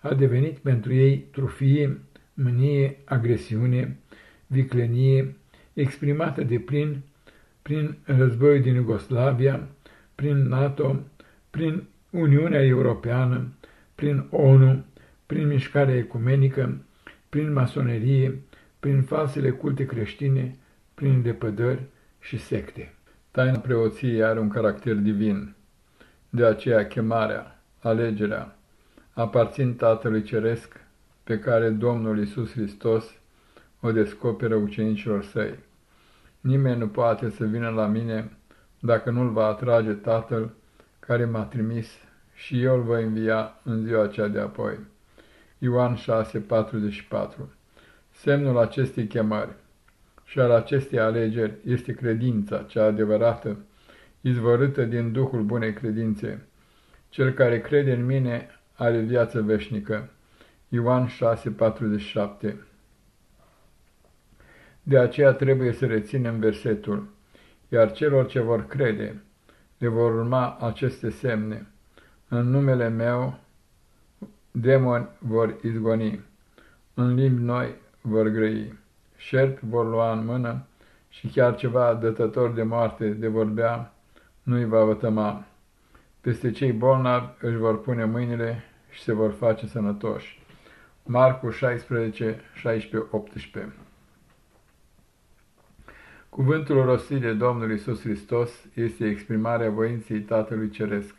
a devenit pentru ei trufie, mânie, agresiune viclenie, exprimată de plin prin războiul din Iugoslavia, prin NATO, prin Uniunea Europeană, prin ONU, prin mișcarea ecumenică, prin masonerie, prin falsele culte creștine, prin depădări și secte. Taina preoției are un caracter divin, de aceea chemarea, alegerea, aparțin Tatălui Ceresc, pe care Domnul Isus Hristos o descoperă ucenicilor săi. Nimeni nu poate să vină la mine dacă nu-l va atrage Tatăl care m-a trimis și eu îl voi învia în ziua cea de apoi. Ioan 6:44 Semnul acestei chemări și al acestei alegeri este credința cea adevărată, izvorâtă din Duhul bunei credințe. Cel care crede în mine are viață veșnică. Ioan 6:47 De aceea trebuie să reținem versetul, iar celor ce vor crede, le vor urma aceste semne. În numele meu, demoni vor izgoni, în limbi noi vor grăi, șerpi vor lua în mână și chiar ceva dătător de moarte de vorbea nu-i va vătăma. Peste cei bolnavi își vor pune mâinile și se vor face sănătoși. Marcu 16, 16, 18 Cuvântul rostit de Domnul Isus Hristos este exprimarea voinței Tatălui Ceresc,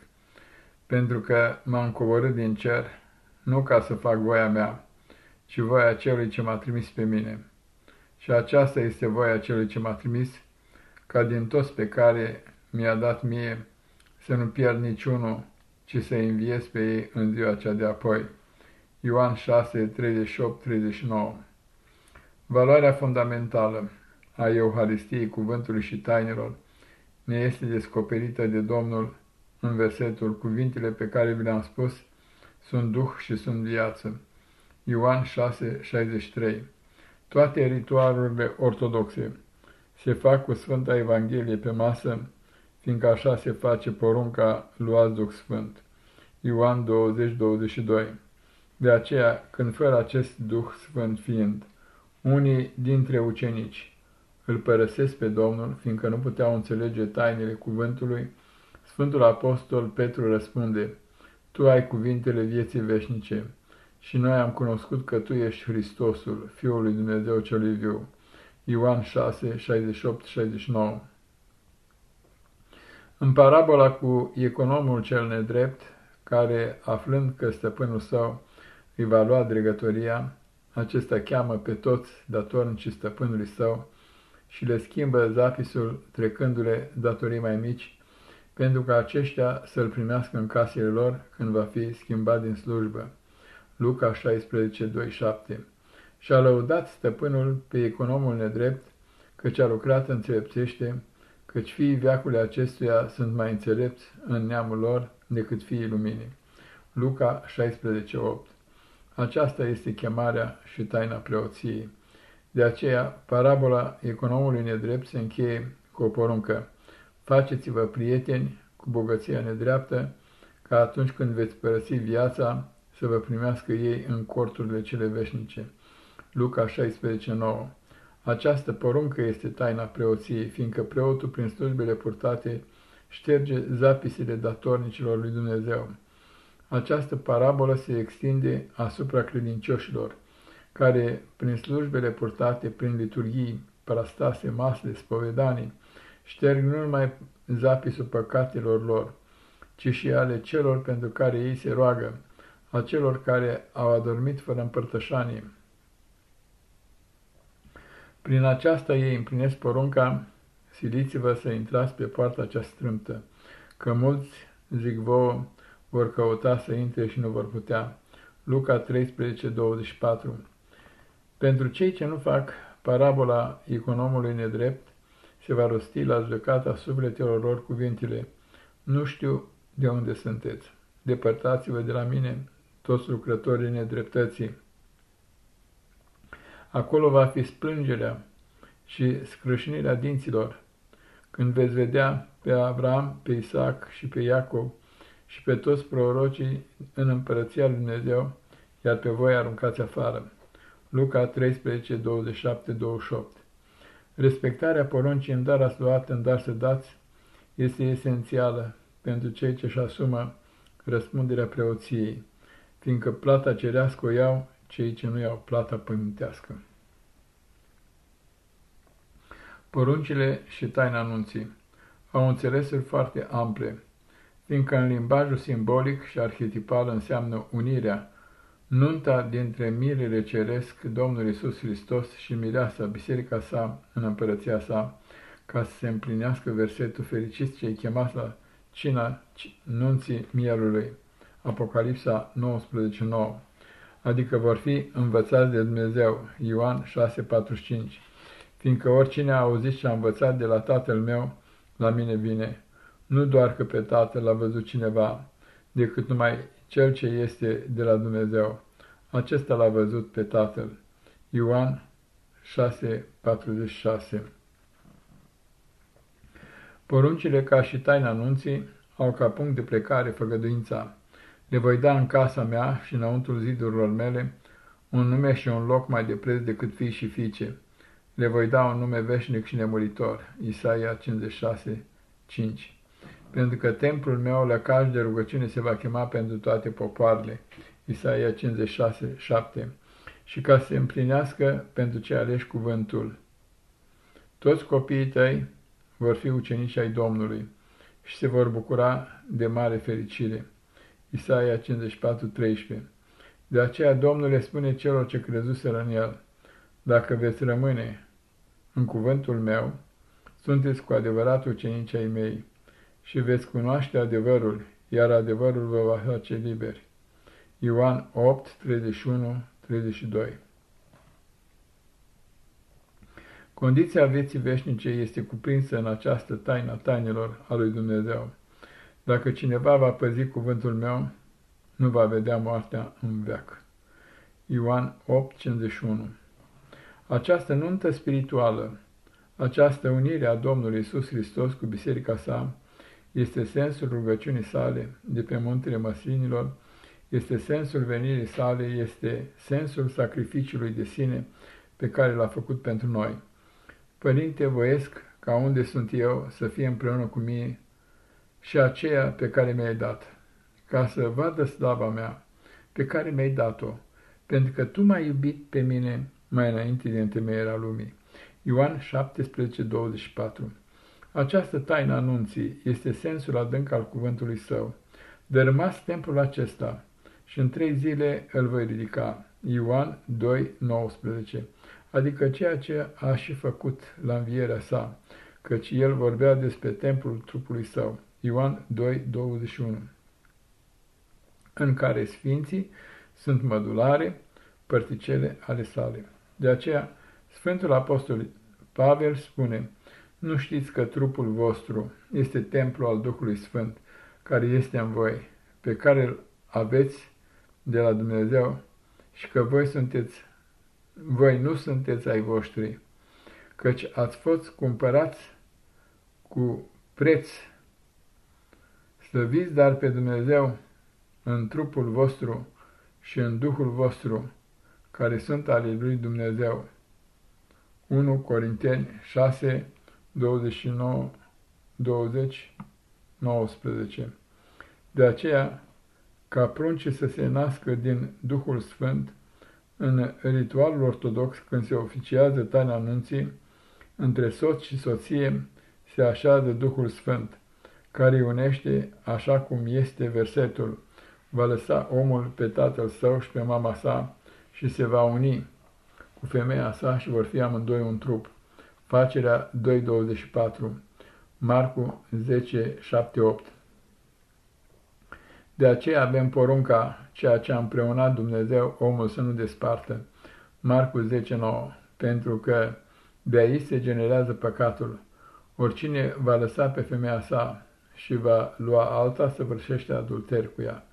pentru că m-am coborât din cer, nu ca să fac voia mea, ci voia celui ce m-a trimis pe mine. Și aceasta este voia celui ce m-a trimis, ca din toți pe care mi-a dat mie să nu pierd niciunul, ci să înviez pe ei în ziua cea de apoi. Ioan 6, 38-39 Valoarea fundamentală a Euharistiei cuvântului și tainelor ne este descoperită de Domnul în versetul cuvintele pe care vi le-am spus, sunt duh și sunt viață. Ioan 6, 63 Toate ritualurile ortodoxe se fac cu Sfânta Evanghelie pe masă, fiindcă așa se face porunca luați Duh Sfânt. Ioan 20, 22 De aceea, când fără acest Duh Sfânt fiind, unii dintre ucenici îl părăsesc pe Domnul, fiindcă nu puteau înțelege tainele cuvântului, Sfântul Apostol Petru răspunde, Tu ai cuvintele vieții veșnice și noi am cunoscut că Tu ești Hristosul, Fiul lui Dumnezeu celui viu. Ioan 6, 68-69 În parabola cu economul cel nedrept, care, aflând că stăpânul său îi va lua dregătoria, acesta cheamă pe toți datornicii stăpânului său și le schimbă zapisul trecându-le datorii mai mici, pentru ca aceștia să-l primească în casele lor când va fi schimbat din slujbă. Luca 16, 2, 7 Și-a lăudat stăpânul pe economul nedrept, căci a lucrat înțelepțește, căci fiii veacului acestuia sunt mai înțelepți în neamul lor decât fiii luminii. Luca 16, 8 Aceasta este chemarea și taina preoției. De aceea, parabola economului nedrept se încheie cu o poruncă. Faceți-vă prieteni cu bogăția nedreaptă, ca atunci când veți părăsi viața, să vă primească ei în corturile cele veșnice. Luca 16:9 Această poruncă este taina preoției, fiindcă preotul, prin slujbele purtate, șterge zapisile datornicilor lui Dumnezeu. Această parabolă se extinde asupra credincioșilor, care, prin slujbele purtate, prin liturghii, parastase, masle, spovedanii, șterg nu numai zapisul păcatelor lor, ci și ale celor pentru care ei se roagă, a celor care au adormit fără împărtășanie. Prin aceasta ei împlinesc porunca, siliți-vă să intrați pe poarta cea strâmtă, că mulți, zic vouă, vor căuta să intre și nu vor putea. Luca 13, 24 Pentru cei ce nu fac parabola economului nedrept, se va rosti la judecata sufletelor lor cuvintele. Nu știu de unde sunteți. Depărtați-vă de la mine, toți lucrătorii nedreptății. Acolo va fi splângerea și scrâșnirea dinților, când veți vedea pe Avram, pe Isaac și pe Iacov și pe toți prorocii în împărăția lui Dumnezeu, iar pe voi aruncați afară. Luca 13, 27, 28 Respectarea poruncii în dar ați luat, în dar să dați, este esențială pentru cei ce își asumă răspunderea preoției, fiindcă plata cerească o iau cei ce nu iau plata pământească. Poruncile și taina anunții au înțelesuri foarte ample, fiindcă în limbajul simbolic și arhetipal înseamnă unirea, nunta dintre mirele ceresc, Domnul Isus Hristos și mireasa, biserica sa în împărăția sa, ca să se împlinească versetul fericit ce-i chemat la cina nunții mielului, Apocalipsa 19.9, adică vor fi învățați de Dumnezeu, Ioan 6.45, fiindcă oricine a auzit și a învățat de la Tatăl meu, la mine vine, nu doar că pe Tatăl l-a văzut cineva, decât numai cel ce este de la Dumnezeu. Acesta l-a văzut pe Tatăl. Ioan 6:46 Poruncile ca și taina anunții au ca punct de plecare făgăduința. Le voi da în casa mea și înăuntru zidurilor mele un nume și un loc mai de preț decât fii și fiice. Le voi da un nume veșnic și nemuritor. Isaia 56, 5 Pentru că templul meu, lăcaș de rugăciune, se va chema pentru toate popoarele. Isaia 56, 7 Și ca să se împlinească pentru ce aleși cuvântul. Toți copiii tăi vor fi ucenici ai Domnului și se vor bucura de mare fericire. Isaia 54, 13 De aceea Domnul le spune celor ce crezuseră în el, dacă veți rămâne în cuvântul meu, sunteți cu adevărat ucenici ai mei și veți cunoaște adevărul, iar adevărul vă va face liberi. Ioan 8, 31, 32 Condiția vieții veșnice este cuprinsă în această taină tainelor a lui Dumnezeu. Dacă cineva va păzi cuvântul meu, nu va vedea moartea în veac. Ioan 8, 51 această nuntă spirituală, această unire a Domnului Isus Hristos cu biserica sa, este sensul rugăciunii sale de pe muntele măslinilor, este sensul venirii sale, este sensul sacrificiului de sine pe care l-a făcut pentru noi. Părinte, voiesc ca unde sunt eu să fie împreună cu mine și aceea pe care mi-ai dat, ca să vadă slava mea pe care mi-ai dat-o, pentru că Tu m-ai iubit pe mine mai înainte de întemeierea lumii. Ioan 17:24 Această taină anunții este sensul adânc al cuvântului său. Dărâmați templul acesta și în trei zile îl voi ridica. Ioan 2:19 Adică ceea ce a și făcut la învierea sa, căci el vorbea despre templul trupului său. Ioan 2:21 În care sfinții sunt mădulare, părticele ale sale. De aceea, Sfântul Apostol Pavel spune, nu știți că trupul vostru este templu al Duhului Sfânt, care este în voi, pe care îl aveți de la Dumnezeu și că voi sunteți, voi nu sunteți ai voștri, căci ați fost cumpărați cu preț. Slăviți dar pe Dumnezeu în trupul vostru și în Duhul vostru, care sunt ale lui Dumnezeu. 1 Corinteni 6, 29, 20, 19 De aceea, ca prunce să se nască din Duhul Sfânt, în ritualul ortodox, când se oficiază taina anunții, între soț și soție se așează Duhul Sfânt, care îi unește așa cum este versetul, va lăsa omul pe tatăl său și pe mama sa și se va uni cu femeia sa și vor fi amândoi un trup. Facerea 2.24 Marcu 10, 7, 8 De aceea avem porunca, ceea ce a împreunat Dumnezeu, omul să nu despartă. Marcu 10, 9 Pentru că de aici se generează păcatul. Oricine va lăsa pe femeia sa și va lua alta, să vârșește adulter cu ea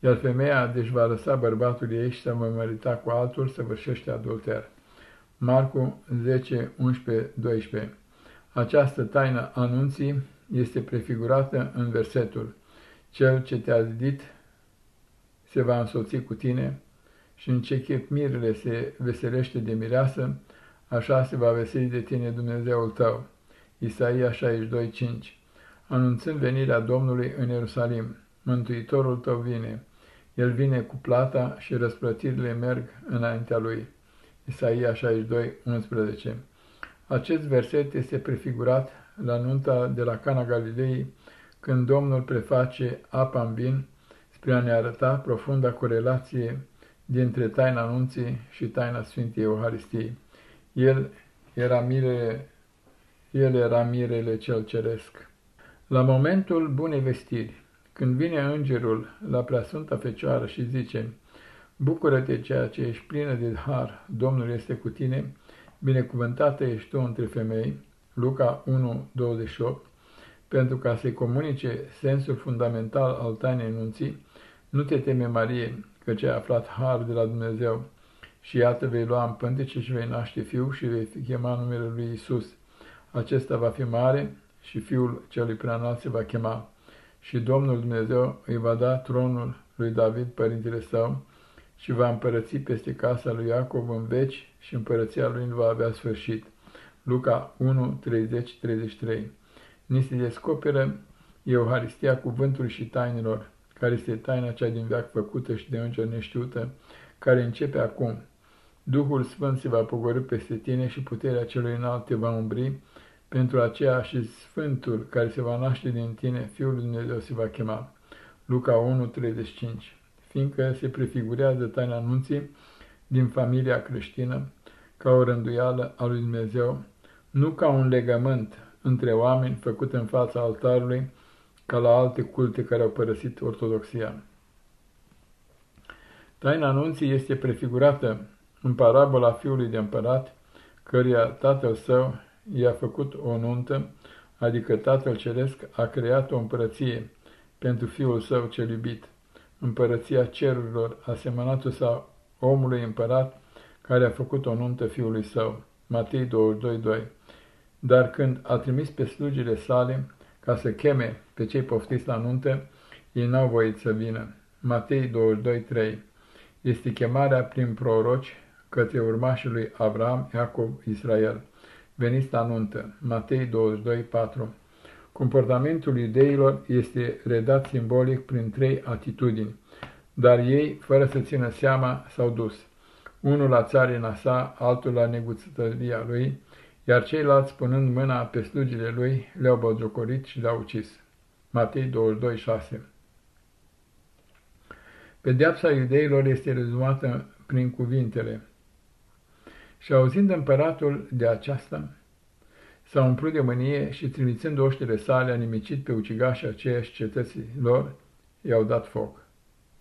iar femeia deci va lăsa bărbatul ei și să mă mărita cu altul să vârșește adulter. Marcu 10, 11, 12 Această taină anunții este prefigurată în versetul Cel ce te-a zidit se va însoți cu tine și în ce chip mirele se veselește de mireasă, așa se va veseli de tine Dumnezeul tău. Isaia 62:5 Anunțând venirea Domnului în Ierusalim, Mântuitorul tău vine, El vine cu plata și răsplătirile merg înaintea Lui. Isaia 62:11 Acest verset este prefigurat la nunta de la Cana Galilei, când Domnul preface apa în vin spre a ne arăta profunda corelație dintre taina anunții și taina Sfintei Euharistiei. El era mirele, el era mirele cel ceresc. La momentul bunei vestiri, când vine îngerul la preasfânta Fecioară și zice, Bucură-te ceea ce ești plină de har, Domnul este cu tine, binecuvântată ești tu între femei, Luca 1, 28, pentru ca să-i comunice sensul fundamental al tainei nunții, nu te teme, Marie, că ce ai aflat har de la Dumnezeu și iată vei lua în pântece și vei naște fiu și vei chema numele lui Isus. Acesta va fi mare și fiul celui preanalt se va chema. Și Domnul Dumnezeu îi va da tronul lui David, părintele său, și va împărăți peste casa lui Iacov în veci și împărăția lui nu va avea sfârșit. Luca 1, 30-33 Ni se descoperă Euharistia cuvântului și tainelor, care este taina cea din veac făcută și de înger neștiută, care începe acum. Duhul Sfânt se va pogorâ peste tine și puterea celui înalt te va umbri, pentru aceea și Sfântul care se va naște din tine, Fiul lui Dumnezeu se va chema. Luca 1:35 Fiindcă se prefigurează taina anunții din familia creștină, ca o rânduială a lui Dumnezeu, nu ca un legământ între oameni făcut în fața altarului, ca la alte culte care au părăsit ortodoxia. Taina anunții este prefigurată în parabola fiului de împărat, căruia tatăl său i-a făcut o nuntă, adică tatăl ceresc a creat o împărăție pentru fiul său cel iubit, împărăția cerurilor, asemănată sau omului împărat care a făcut o nuntă fiului său. Matei 22:2 Dar când a trimis pe slugile sale ca să cheme pe cei poftiți la nuntă, ei n-au voit să vină. Matei 22:3 Este chemarea prin proroci către urmașii lui Abraham, Iacov, Israel. Veniți la nuntă. Matei 22:4 Comportamentul iudeilor este redat simbolic prin trei atitudini, dar ei, fără să țină seama, s-au dus. Unul la țarina sa, altul la neguțătăria lui, iar ceilalți, punând mâna pe slugile lui, le-au bădjocorit și le-au ucis. Matei 22:6 Pedeapsa iudeilor este rezumată prin cuvintele Și auzind împăratul de aceasta, s-a umplut de mânie și, trimițând oștile sale, a nimicit pe ucigașii aceiași cetății lor, i-au dat foc.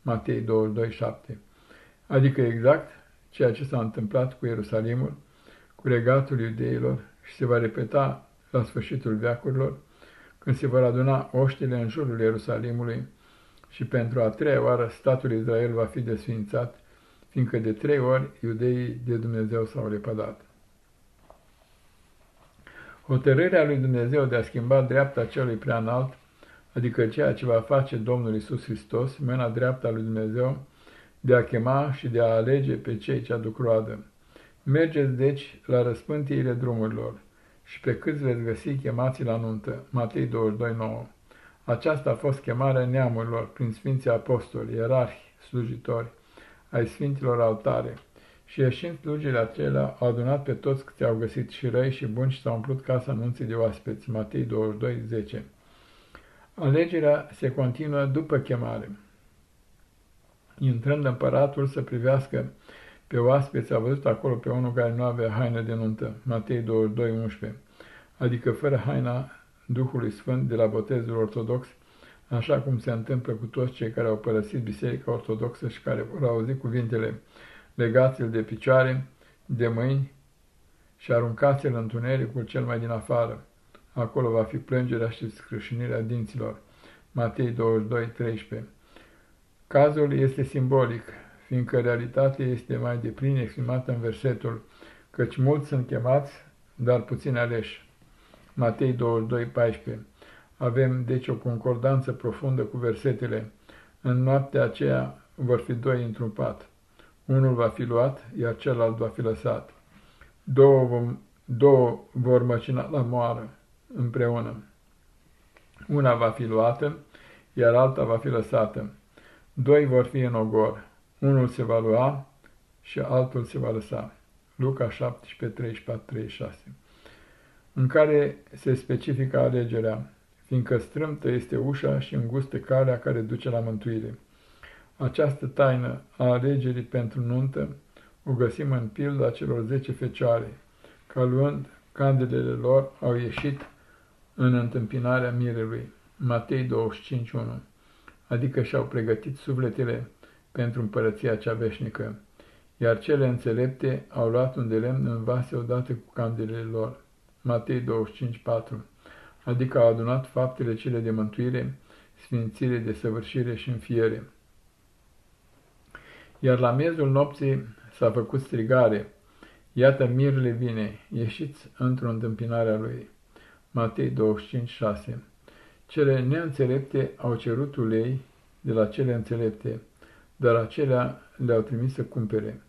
Matei 22:7 Adică exact ceea ce s-a întâmplat cu Ierusalimul, cu regatul iudeilor și se va repeta la sfârșitul veacurilor, când se vor aduna oștile în jurul Ierusalimului și pentru a treia oară statul Israel va fi desfințat, fiindcă de trei ori iudeii de Dumnezeu s-au lepădat. Hotărârea lui Dumnezeu de a schimba dreapta celui prea înalt, adică ceea ce va face Domnul Isus Hristos, mâna dreapta lui Dumnezeu, de a chema și de a alege pe cei ce aduc roadă. Mergeți, deci, la răspântiile drumurilor și pe câți veți găsi chemați la nuntă. Matei 22:9 Aceasta a fost chemarea neamurilor prin Sfinții Apostoli, ierarhi, slujitori, ai Sfinților altare. Și ieșind slujile acelea, au adunat pe toți câți au găsit și răi și buni și s-au umplut casa anunții de oaspeți. Matei 22:10 Alegerea se continuă după chemare. Intrând împăratul să privească pe oaspeți, a văzut acolo pe unul care nu avea haină de nuntă, Matei 22:11, adică fără haina Duhului Sfânt de la botezul ortodox, așa cum se întâmplă cu toți cei care au părăsit Biserica Ortodoxă și care vor auzi cuvintele legați-l de picioare, de mâini și aruncați-l în întunericul cel mai din afară. Acolo va fi plângerea și scrâșinirea dinților. Matei 22:13 Cazul este simbolic, fiindcă realitatea este mai deplin exprimată în versetul, căci mulți sunt chemați, dar puțin aleși. Matei 22:14 Avem deci o concordanță profundă cu versetele. În noaptea aceea vor fi doi într-un pat Unul va fi luat, iar celălalt va fi lăsat. Două, vom, două vor măcina la moară împreună. Una va fi luată, iar alta va fi lăsată. Doi vor fi în ogor. Unul se va lua și altul se va lăsa. Luca 17, 34, 36 În care se specifică alegerea, fiindcă strâmtă este ușa și îngustă calea care duce la mântuire. Această taină a alegerii pentru nuntă o găsim în pilda celor zece fecioare, ca luând candelele lor au ieșit în întâmpinarea mirelui. Matei 25.1 Adică și-au pregătit sufletele pentru împărăția cea veșnică, iar cele înțelepte au luat un de lemn în vase odată cu candelele lor. Matei 25.4 Adică au adunat faptele cele de mântuire, sfințire, de săvârșire și înfiere. Iar la miezul nopții s-a făcut strigare, Iată mirele vine, ieșiți într-o întâmpinare a lui. Matei 25:6 Cele neînțelepte au cerut ulei de la cele înțelepte, dar acelea le-au trimis să cumpere.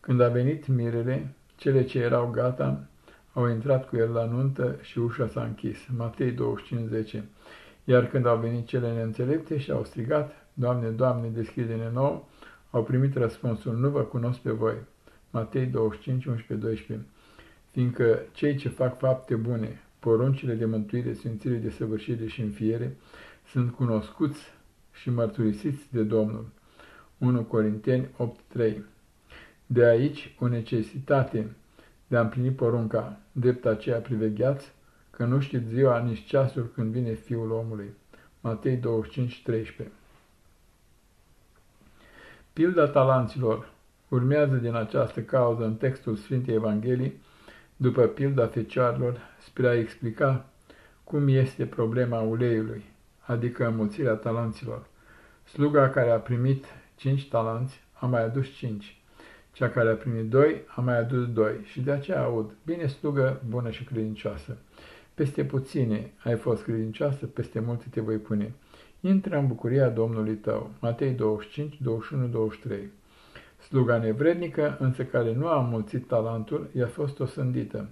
Când a venit mirele, cele ce erau gata au intrat cu el la nuntă și ușa s-a închis. Matei 25:10 Iar când au venit cele neînțelepte și au strigat, Doamne, Doamne, deschide-ne nou, au primit răspunsul, nu vă cunosc pe voi. Matei 25, 11, 12 Fiindcă cei ce fac fapte bune, poruncile de mântuire, sfințire de săvârșire și înfiere, sunt cunoscuți și mărturisiți de Domnul. 1 Corinteni 8.3 De aici o necesitate de a împlini porunca, drept aceea privegheați, că nu știți ziua nici ceasul când vine Fiul omului. Matei 25.13 Pilda talanților urmează din această cauză în textul Sfintei Evangheliei, după pilda fecioarelor, spre a explica cum este problema uleiului, adică înmulțirea talanților. Sluga care a primit cinci talanți a mai adus cinci, cea care a primit doi a mai adus doi și de aceea aud, bine slugă, bună și credincioasă. Peste puține ai fost credincioasă, peste multe te voi pune. Intră în bucuria Domnului tău. Matei 25, 21, 23 Sluga nevrednică, însă care nu a mulțit talentul, i-a fost osândită,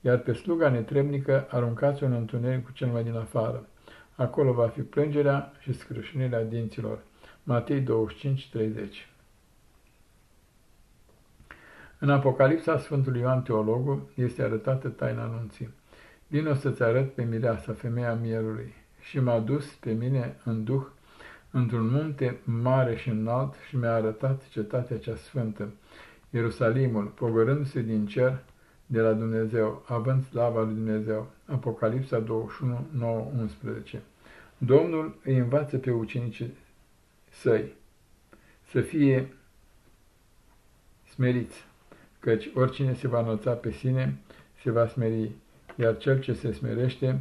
iar pe sluga netrebnică aruncați un întuneric cu cel mai din afară. Acolo va fi plângerea și scrâșnirea dinților. Matei 25, 30 În Apocalipsa Sfântului Ioan Teologul este arătată taina anunții. Vino să-ți arăt pe mireasa, femeia mielului și m-a dus pe mine în duh într-un munte mare și înalt și mi-a arătat cetatea cea sfântă, Ierusalimul, pogorându-se din cer de la Dumnezeu, având slava lui Dumnezeu. Apocalipsa 21, 9, 11 Domnul îi învață pe ucenicii săi să fie smeriți, căci oricine se va înălța pe sine se va smeri, iar cel ce se smerește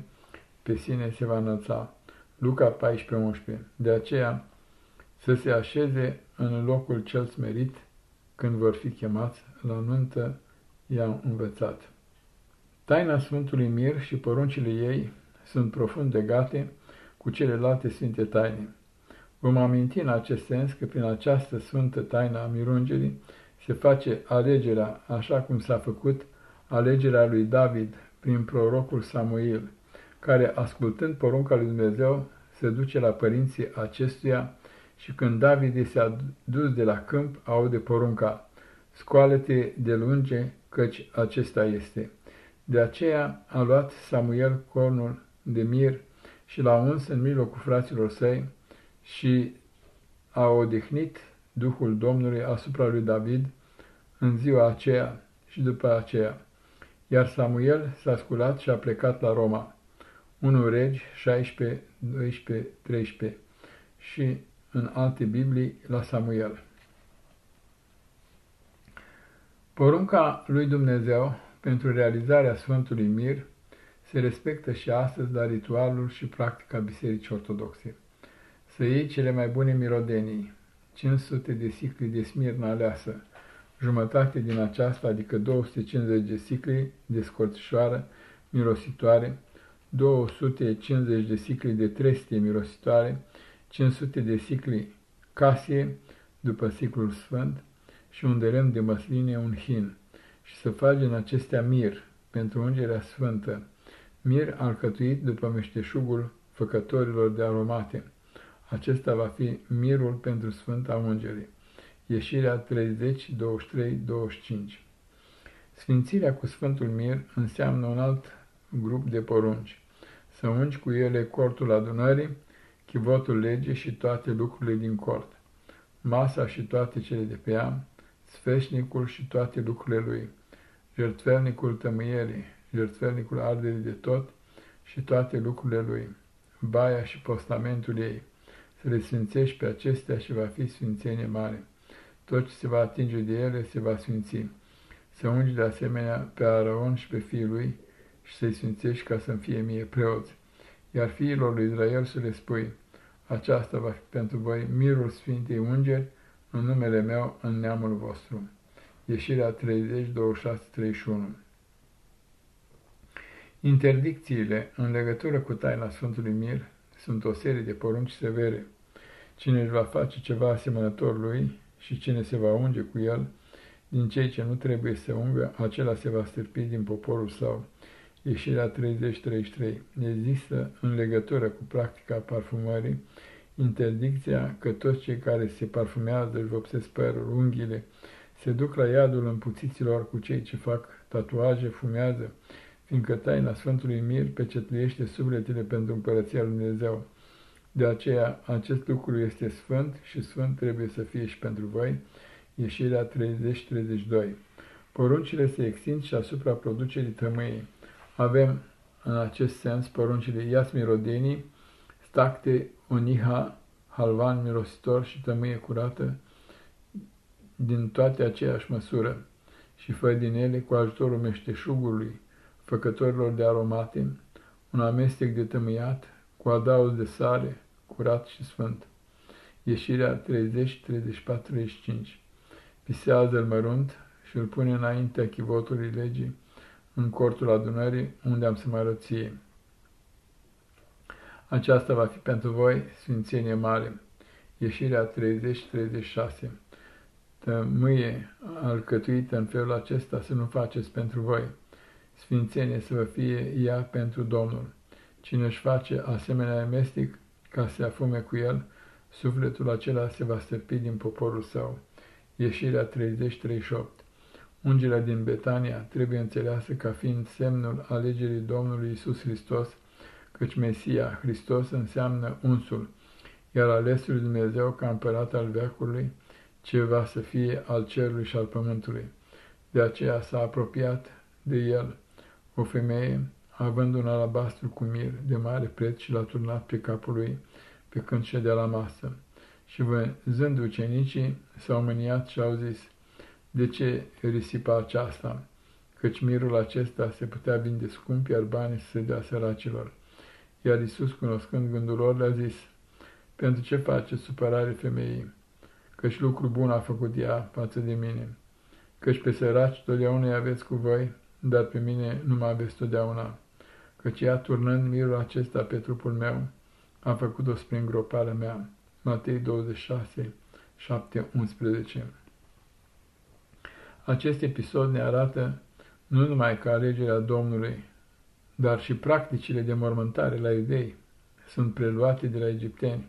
pe sine se va înălța. Luca 14:11 De aceea să se așeze în locul cel smerit când vor fi chemați la nuntă i-am învățat. Taina Sfântului Mir și poruncile ei sunt profund legate cu celelalte sfinte taine. Vom aminti în acest sens că prin această sfântă taină a mirungerii se face alegerea așa cum s-a făcut alegerea lui David prin prorocul Samuel, care, ascultând porunca lui Dumnezeu, se duce la părinții acestuia și când David se dus de la câmp, aude porunca, scoală-te de lunge, căci acesta este. De aceea a luat Samuel cornul de mir și l-a uns în mijlocul fraților săi și a odihnit Duhul Domnului asupra lui David în ziua aceea și după aceea. Iar Samuel s-a sculat și a plecat la Roma. 1 Regi 16, 12, 13 și în alte Biblii la Samuel. Porunca lui Dumnezeu pentru realizarea Sfântului Mir se respectă și astăzi la ritualul și practica Bisericii Ortodoxe. Să iei cele mai bune mirodenii, 500 de sicli de smirnă aleasă, jumătate din aceasta, adică 250 de sicli de scorțișoară mirositoare, 250 de sicli de trestie mirositoare, 500 de sicli casie, după siclul sfânt, și un lemn de măsline un hin, și să faci în acestea mir pentru ungerea sfântă, mir alcătuit după meșteșugul făcătorilor de aromate. Acesta va fi mirul pentru Sfânta Ungerii. Ieșirea 30, 23, 25 Sfințirea cu Sfântul Mir înseamnă un alt grup de porunci. Să ungi cu ele cortul adunării, chivotul legii și toate lucrurile din cort, masa și toate cele de pe ea, sfeșnicul și toate lucrurile lui, jertfelnicul tămâierii, jertfelnicul arderii de tot și toate lucrurile lui, baia și postamentul ei, să le sfințești pe acestea și va fi sfințenie mare. Tot ce se va atinge de ele se va sfinți. Să ungi de asemenea pe Araon și pe fiul lui și să-i sfințești ca să-mi fie mie preoți. Iar fiilor lui Israel să le spui, aceasta va fi pentru voi mirul Sfintei Ungeri în numele meu în neamul vostru. Ieșirea 30, 26, 31 Interdicțiile în legătură cu taina Sfântului Mir sunt o serie de porunci severe. Cine își va face ceva asemănător lui și cine se va unge cu el, din cei ce nu trebuie să ungă, acela se va stârpi din poporul său. Ieșirea 30-33 Există în legătură cu practica parfumării interdicția că toți cei care se parfumează, își vopsesc părul, unghiile, se duc la iadul împuțiților cu cei ce fac tatuaje, fumează, fiindcă taina Sfântului Mir pecetluiește sufletele pentru împărăția lui Dumnezeu. De aceea, acest lucru este sfânt și sfânt trebuie să fie și pentru voi. Ieșirea 30-32 Poruncile se extind și asupra producerii tămâiei. Avem, în acest sens, poruncile Iasmirodenii, stacte, oniha, halvan mirositor și tămâie curată, din toate aceeași măsură, și fă din ele cu ajutorul meșteșugului, făcătorilor de aromate, un amestec de tămâiat, cu adaos de sare, curat și sfânt. Ieșirea 30, 34, 35 Pisează-l mărunt și îl pune înaintea chivotului legii, în cortul adunării, unde am să mă răție. Aceasta va fi pentru voi sfințenie mare. Ieșirea 30-36 Tămâie alcătuită în felul acesta să nu faceți pentru voi. Sfințenie să vă fie ea pentru Domnul. Cine își face asemenea amestec ca să se afume cu el, sufletul acela se va stăpi din poporul său. Ieșirea 30-38 Ungerea din Betania trebuie înțeleasă ca fiind semnul alegerii Domnului Isus Hristos, căci Mesia, Hristos, înseamnă unsul, iar alesul Dumnezeu ca împărat al veacului, ceva să fie al cerului și al pământului. De aceea s-a apropiat de el o femeie, având un alabastru cu mir de mare preț și l-a turnat pe capul lui pe când ședea la masă. Și văzând ucenicii, s-au mâniat și au zis, de ce risipa aceasta? Căci mirul acesta se putea vinde scump, iar banii să se dea săracilor. Iar Iisus, cunoscând gândul lor, le-a zis, Pentru ce face supărare femeii? Căci lucru bun a făcut ea față de mine. Căci pe săraci totdeauna îi aveți cu voi, dar pe mine nu mă aveți totdeauna. Căci ea, turnând mirul acesta pe trupul meu, a făcut-o spre îngroparea mea. Matei 26, 7, 11 Acest episod ne arată nu numai că alegerea Domnului, dar și practicile de mormântare la iudei sunt preluate de la egipteni,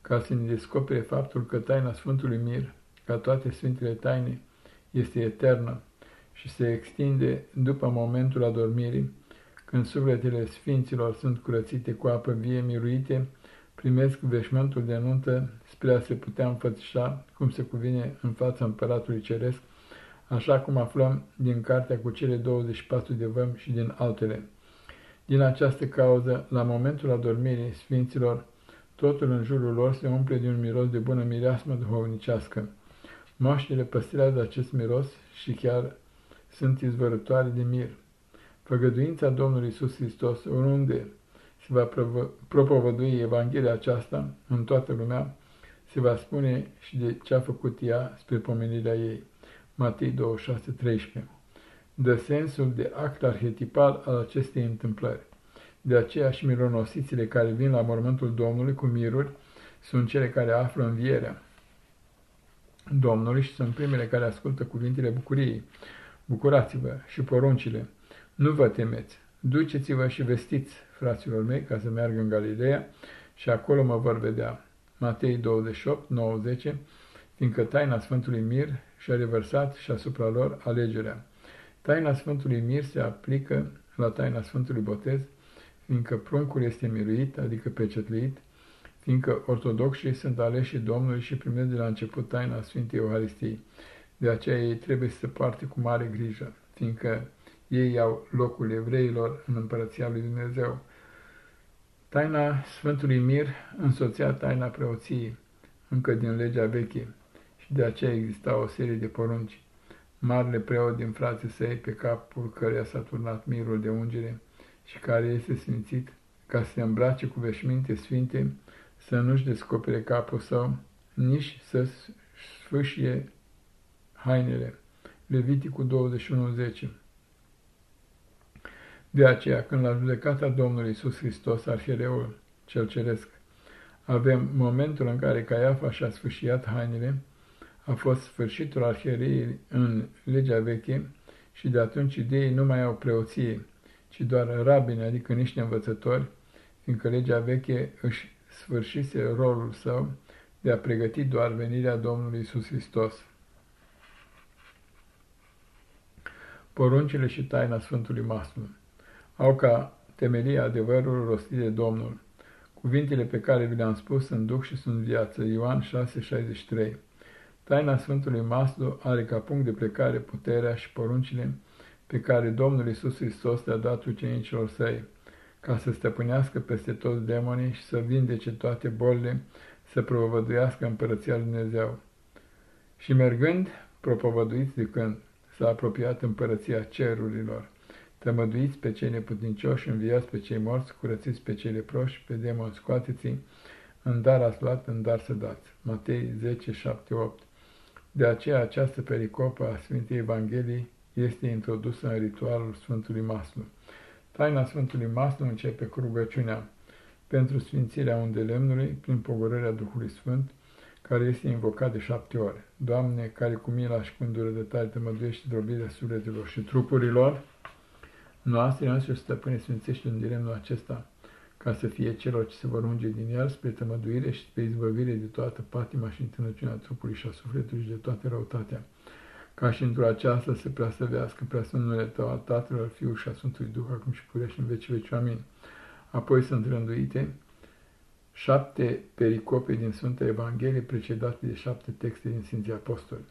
ca să ne descopere faptul că taina Sfântului Mir, ca toate Sfintele Taine, este eternă și se extinde după momentul adormirii, când sufletele Sfinților sunt curățite cu apă vie miruite, primesc veșmântul de nuntă spre a se putea înfățișa cum se cuvine în fața Împăratului Ceresc, așa cum aflăm din cartea cu cele 24 de văm și din altele. Din această cauză, la momentul adormirii Sfinților, totul în jurul lor se umple de un miros de bună mireasmă duhovnicească. Moștile păstrează acest miros și chiar sunt izvărătoare de mir. Făgăduința Domnului Isus Hristos, oriunde se va propovădui Evanghelia aceasta în toată lumea, se va spune și de ce a făcut ea spre pomenirea ei. Matei 26, 13 Dă sensul de act arhetipal al acestei întâmplări. De aceea și mironosițile care vin la mormântul Domnului cu miruri sunt cele care află învierea. Domnului și sunt primele care ascultă cuvintele bucuriei. Bucurați-vă și poruncile. Nu vă temeți. Duceți-vă și vestiți, fraților mei, ca să meargă în Galileea și acolo mă vor vedea. Matei 28, 90, fiindcă taina Sfântului Mir și-a revărsat și asupra lor alegerea. Taina Sfântului Mir se aplică la taina Sfântului Botez, fiindcă pruncul este miruit, adică pecetluit, fiindcă ortodoxii sunt aleși Domnului și primesc de la început taina Sfintei Euharistiei. De aceea ei trebuie să se poarte cu mare grijă, fiindcă ei au locul evreilor în împărăția lui Dumnezeu. Taina Sfântului Mir însoțea taina preoției, încă din legea veche, și de aceea exista o serie de porunci. Marele preot din frații săi, pe capul căreia s-a turnat mirul de ungere și care este sfințit, ca să se îmbrace cu veșminte sfinte, să nu-și descopere capul său, nici să sfâșie hainele. Leviticul 21.10 De aceea, când la judecata Domnului Iisus Hristos, arhiereul cel ceresc, avem momentul în care Caiafa și-a sfâșiat hainele, a fost sfârșitul arhiereiei în legea veche și de atunci ideii nu mai au preoție, ci doar rabini, adică niște învățători, fiindcă legea veche își sfârșise rolul său de a pregăti doar venirea Domnului Isus Hristos. Poruncile și taina Sfântului Maslu au ca temelie adevărul rostit de Domnul. Cuvintele pe care vi le-am spus sunt duc și sunt viață. Ioan 6,63 Taina Sfântului Maslu are ca punct de plecare puterea și poruncile pe care Domnul Isus Hristos le-a dat ucenicilor săi ca să stăpânească peste toți demonii și să vindece toate bolile, să propovăduiască împărăția lui Dumnezeu. Și mergând, propovăduiți de când s-a apropiat împărăția cerurilor, tămăduiți pe cei neputincioși, înviați pe cei morți, curățiți pe cei leproși, pe demoni scoateți în dar ați luat, în dar să dați. Matei 10, 7, 8 De aceea această pericopă a Sfintei Evangheliei este introdusă în ritualul Sfântului Maslu. Taina Sfântului Maslu începe cu rugăciunea pentru sfințirea undelemnului prin pogorârea Duhului Sfânt, care este invocat de șapte ore. Doamne, care cu mila și cu de tale te măduiești drobirea sufletelor și trupurilor noastre, noastre stăpâne, sfințește în lemnul acesta, ca să fie celor ce se vor unge din el spre tămăduire și spre izbăvire de toată patima și întâlnăciunea trupului și a sufletului și de toate răutatea ca și într-o aceasta se preasăvească preasfântul Tău al Tatălui, al Fiul și a Sfântului Duh, acum și purea și în veci veci. Amin. Apoi sunt rânduite șapte pericope din Sfânta Evanghelie, precedate de șapte texte din Sfinții Apostoli.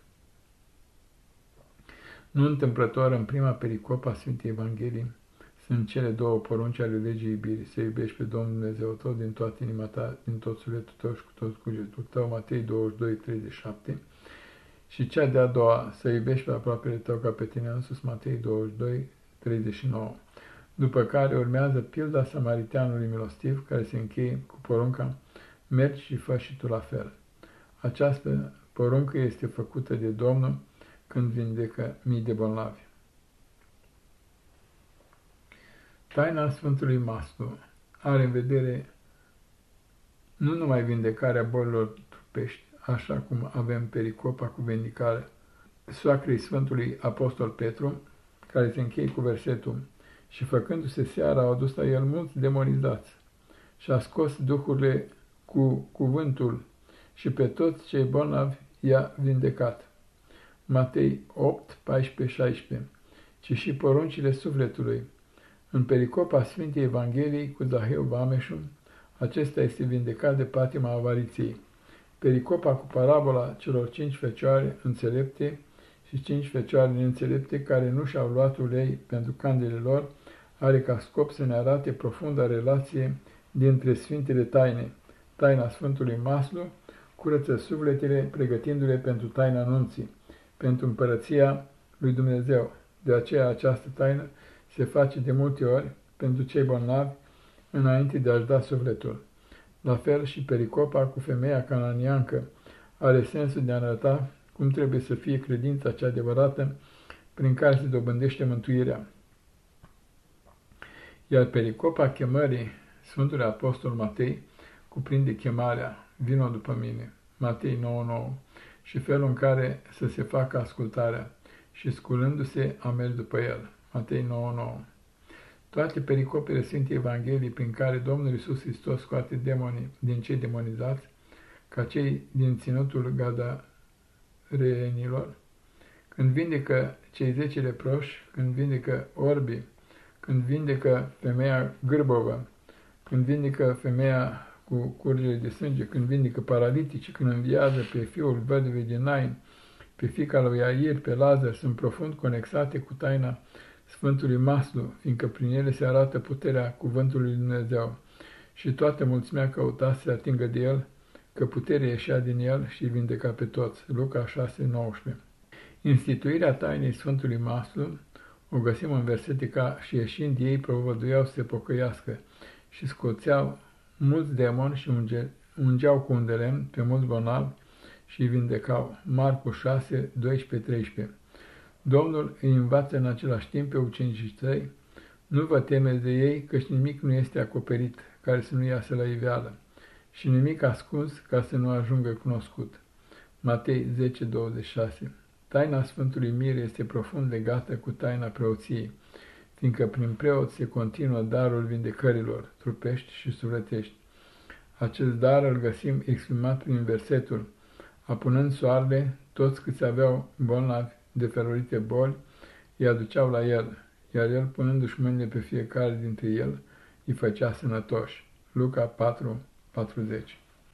Nu întâmplător, în prima pericopă a Sfintei Evanghelii, sunt cele două porunci ale legii iubirii, să iubești pe Domnul Dumnezeu tău din toată inima ta, din tot sufletul tău și cu tot cugetul tău, Matei 22, 37, și cea de-a doua, să iubești pe aproapele tău ca pe tine însuți, Matei 22, 39. După care urmează pilda samariteanului milostiv, care se încheie cu porunca, mergi și fă și tu la fel. Această poruncă este făcută de Domnul când vindecă mii de bolnavi. Taina Sfântului Mastru are în vedere nu numai vindecarea bolilor trupești, așa cum avem pericopa cu vindicare soacrei Sfântului Apostol Petru, care se încheie cu versetul și făcându-se seara au adus la el mulți demonizați și a scos duhurile cu cuvântul și pe toți cei bolnavi i-a vindecat. Matei 8, 14, 16 ci și poruncile sufletului. În pericopa Sfintei Evangheliei cu Zaheu Bameșu, acesta este vindecat de patima avariției pericopa cu parabola celor cinci fecioare înțelepte și cinci fecioare neînțelepte care nu și-au luat ulei pentru candele lor, are ca scop să ne arate profunda relație dintre Sfintele Taine. Taina Sfântului Maslu curăță sufletele pregătindu-le pentru taina nunții, pentru împărăția lui Dumnezeu. De aceea această taină se face de multe ori pentru cei bolnavi înainte de a-și da sufletul. La fel și pericopa cu femeia cananiancă are sensul de a arăta cum trebuie să fie credința cea adevărată prin care se dobândește mântuirea. Iar pericopa chemării Sfântului Apostol Matei cuprinde chemarea Vino după mine, Matei 9.9, și felul în care să se facă ascultarea și sculându-se a mers după el. Matei 9.9 Toate pericopele Sfintei Evangheliei prin care Domnul Iisus Hristos scoate demonii din cei demonizați, ca cei din ținutul gadareenilor, când vindecă cei zece leproși, când vindecă orbii, când vindecă femeia gârbovă, când vindecă femeia cu curgere de sânge, când vindecă paralitici, când înviază pe fiul văduvei din Nain, pe fica lui Air, pe Lazar, sunt profund conexate cu taina Sfântului Maslu, fiindcă prin ele se arată puterea cuvântului Lui Dumnezeu și toată mulțimea căuta să se atingă de el, că puterea ieșea din el și îi vindeca pe toți. Luca 6:19 Instituirea tainei Sfântului Maslu o găsim în versete ca și ieșind ei provăduiau să se pocăiască și scoțeau mulți demoni și unge, ungeau cu un de lemn pe mulți bolnavi și îi vindecau. Marcu 6, 12-13 Domnul îi învață în același timp pe ucenicii săi, nu vă temeți de ei, căci nimic nu este acoperit care să nu iasă la iveală și nimic ascuns ca să nu ajungă cunoscut. Matei 10, 26 Taina Sfântului Mir este profund legată cu taina preoției, fiindcă prin preot se continuă darul vindecărilor, trupești și sufletești. Acest dar îl găsim exprimat prin versetul, apunând soarele, toți câți aveau bolnavi de ferorite boli, îi aduceau la el, iar el, punându-și mâinile pe fiecare dintre el, îi făcea sănătoși. Luca 4, 40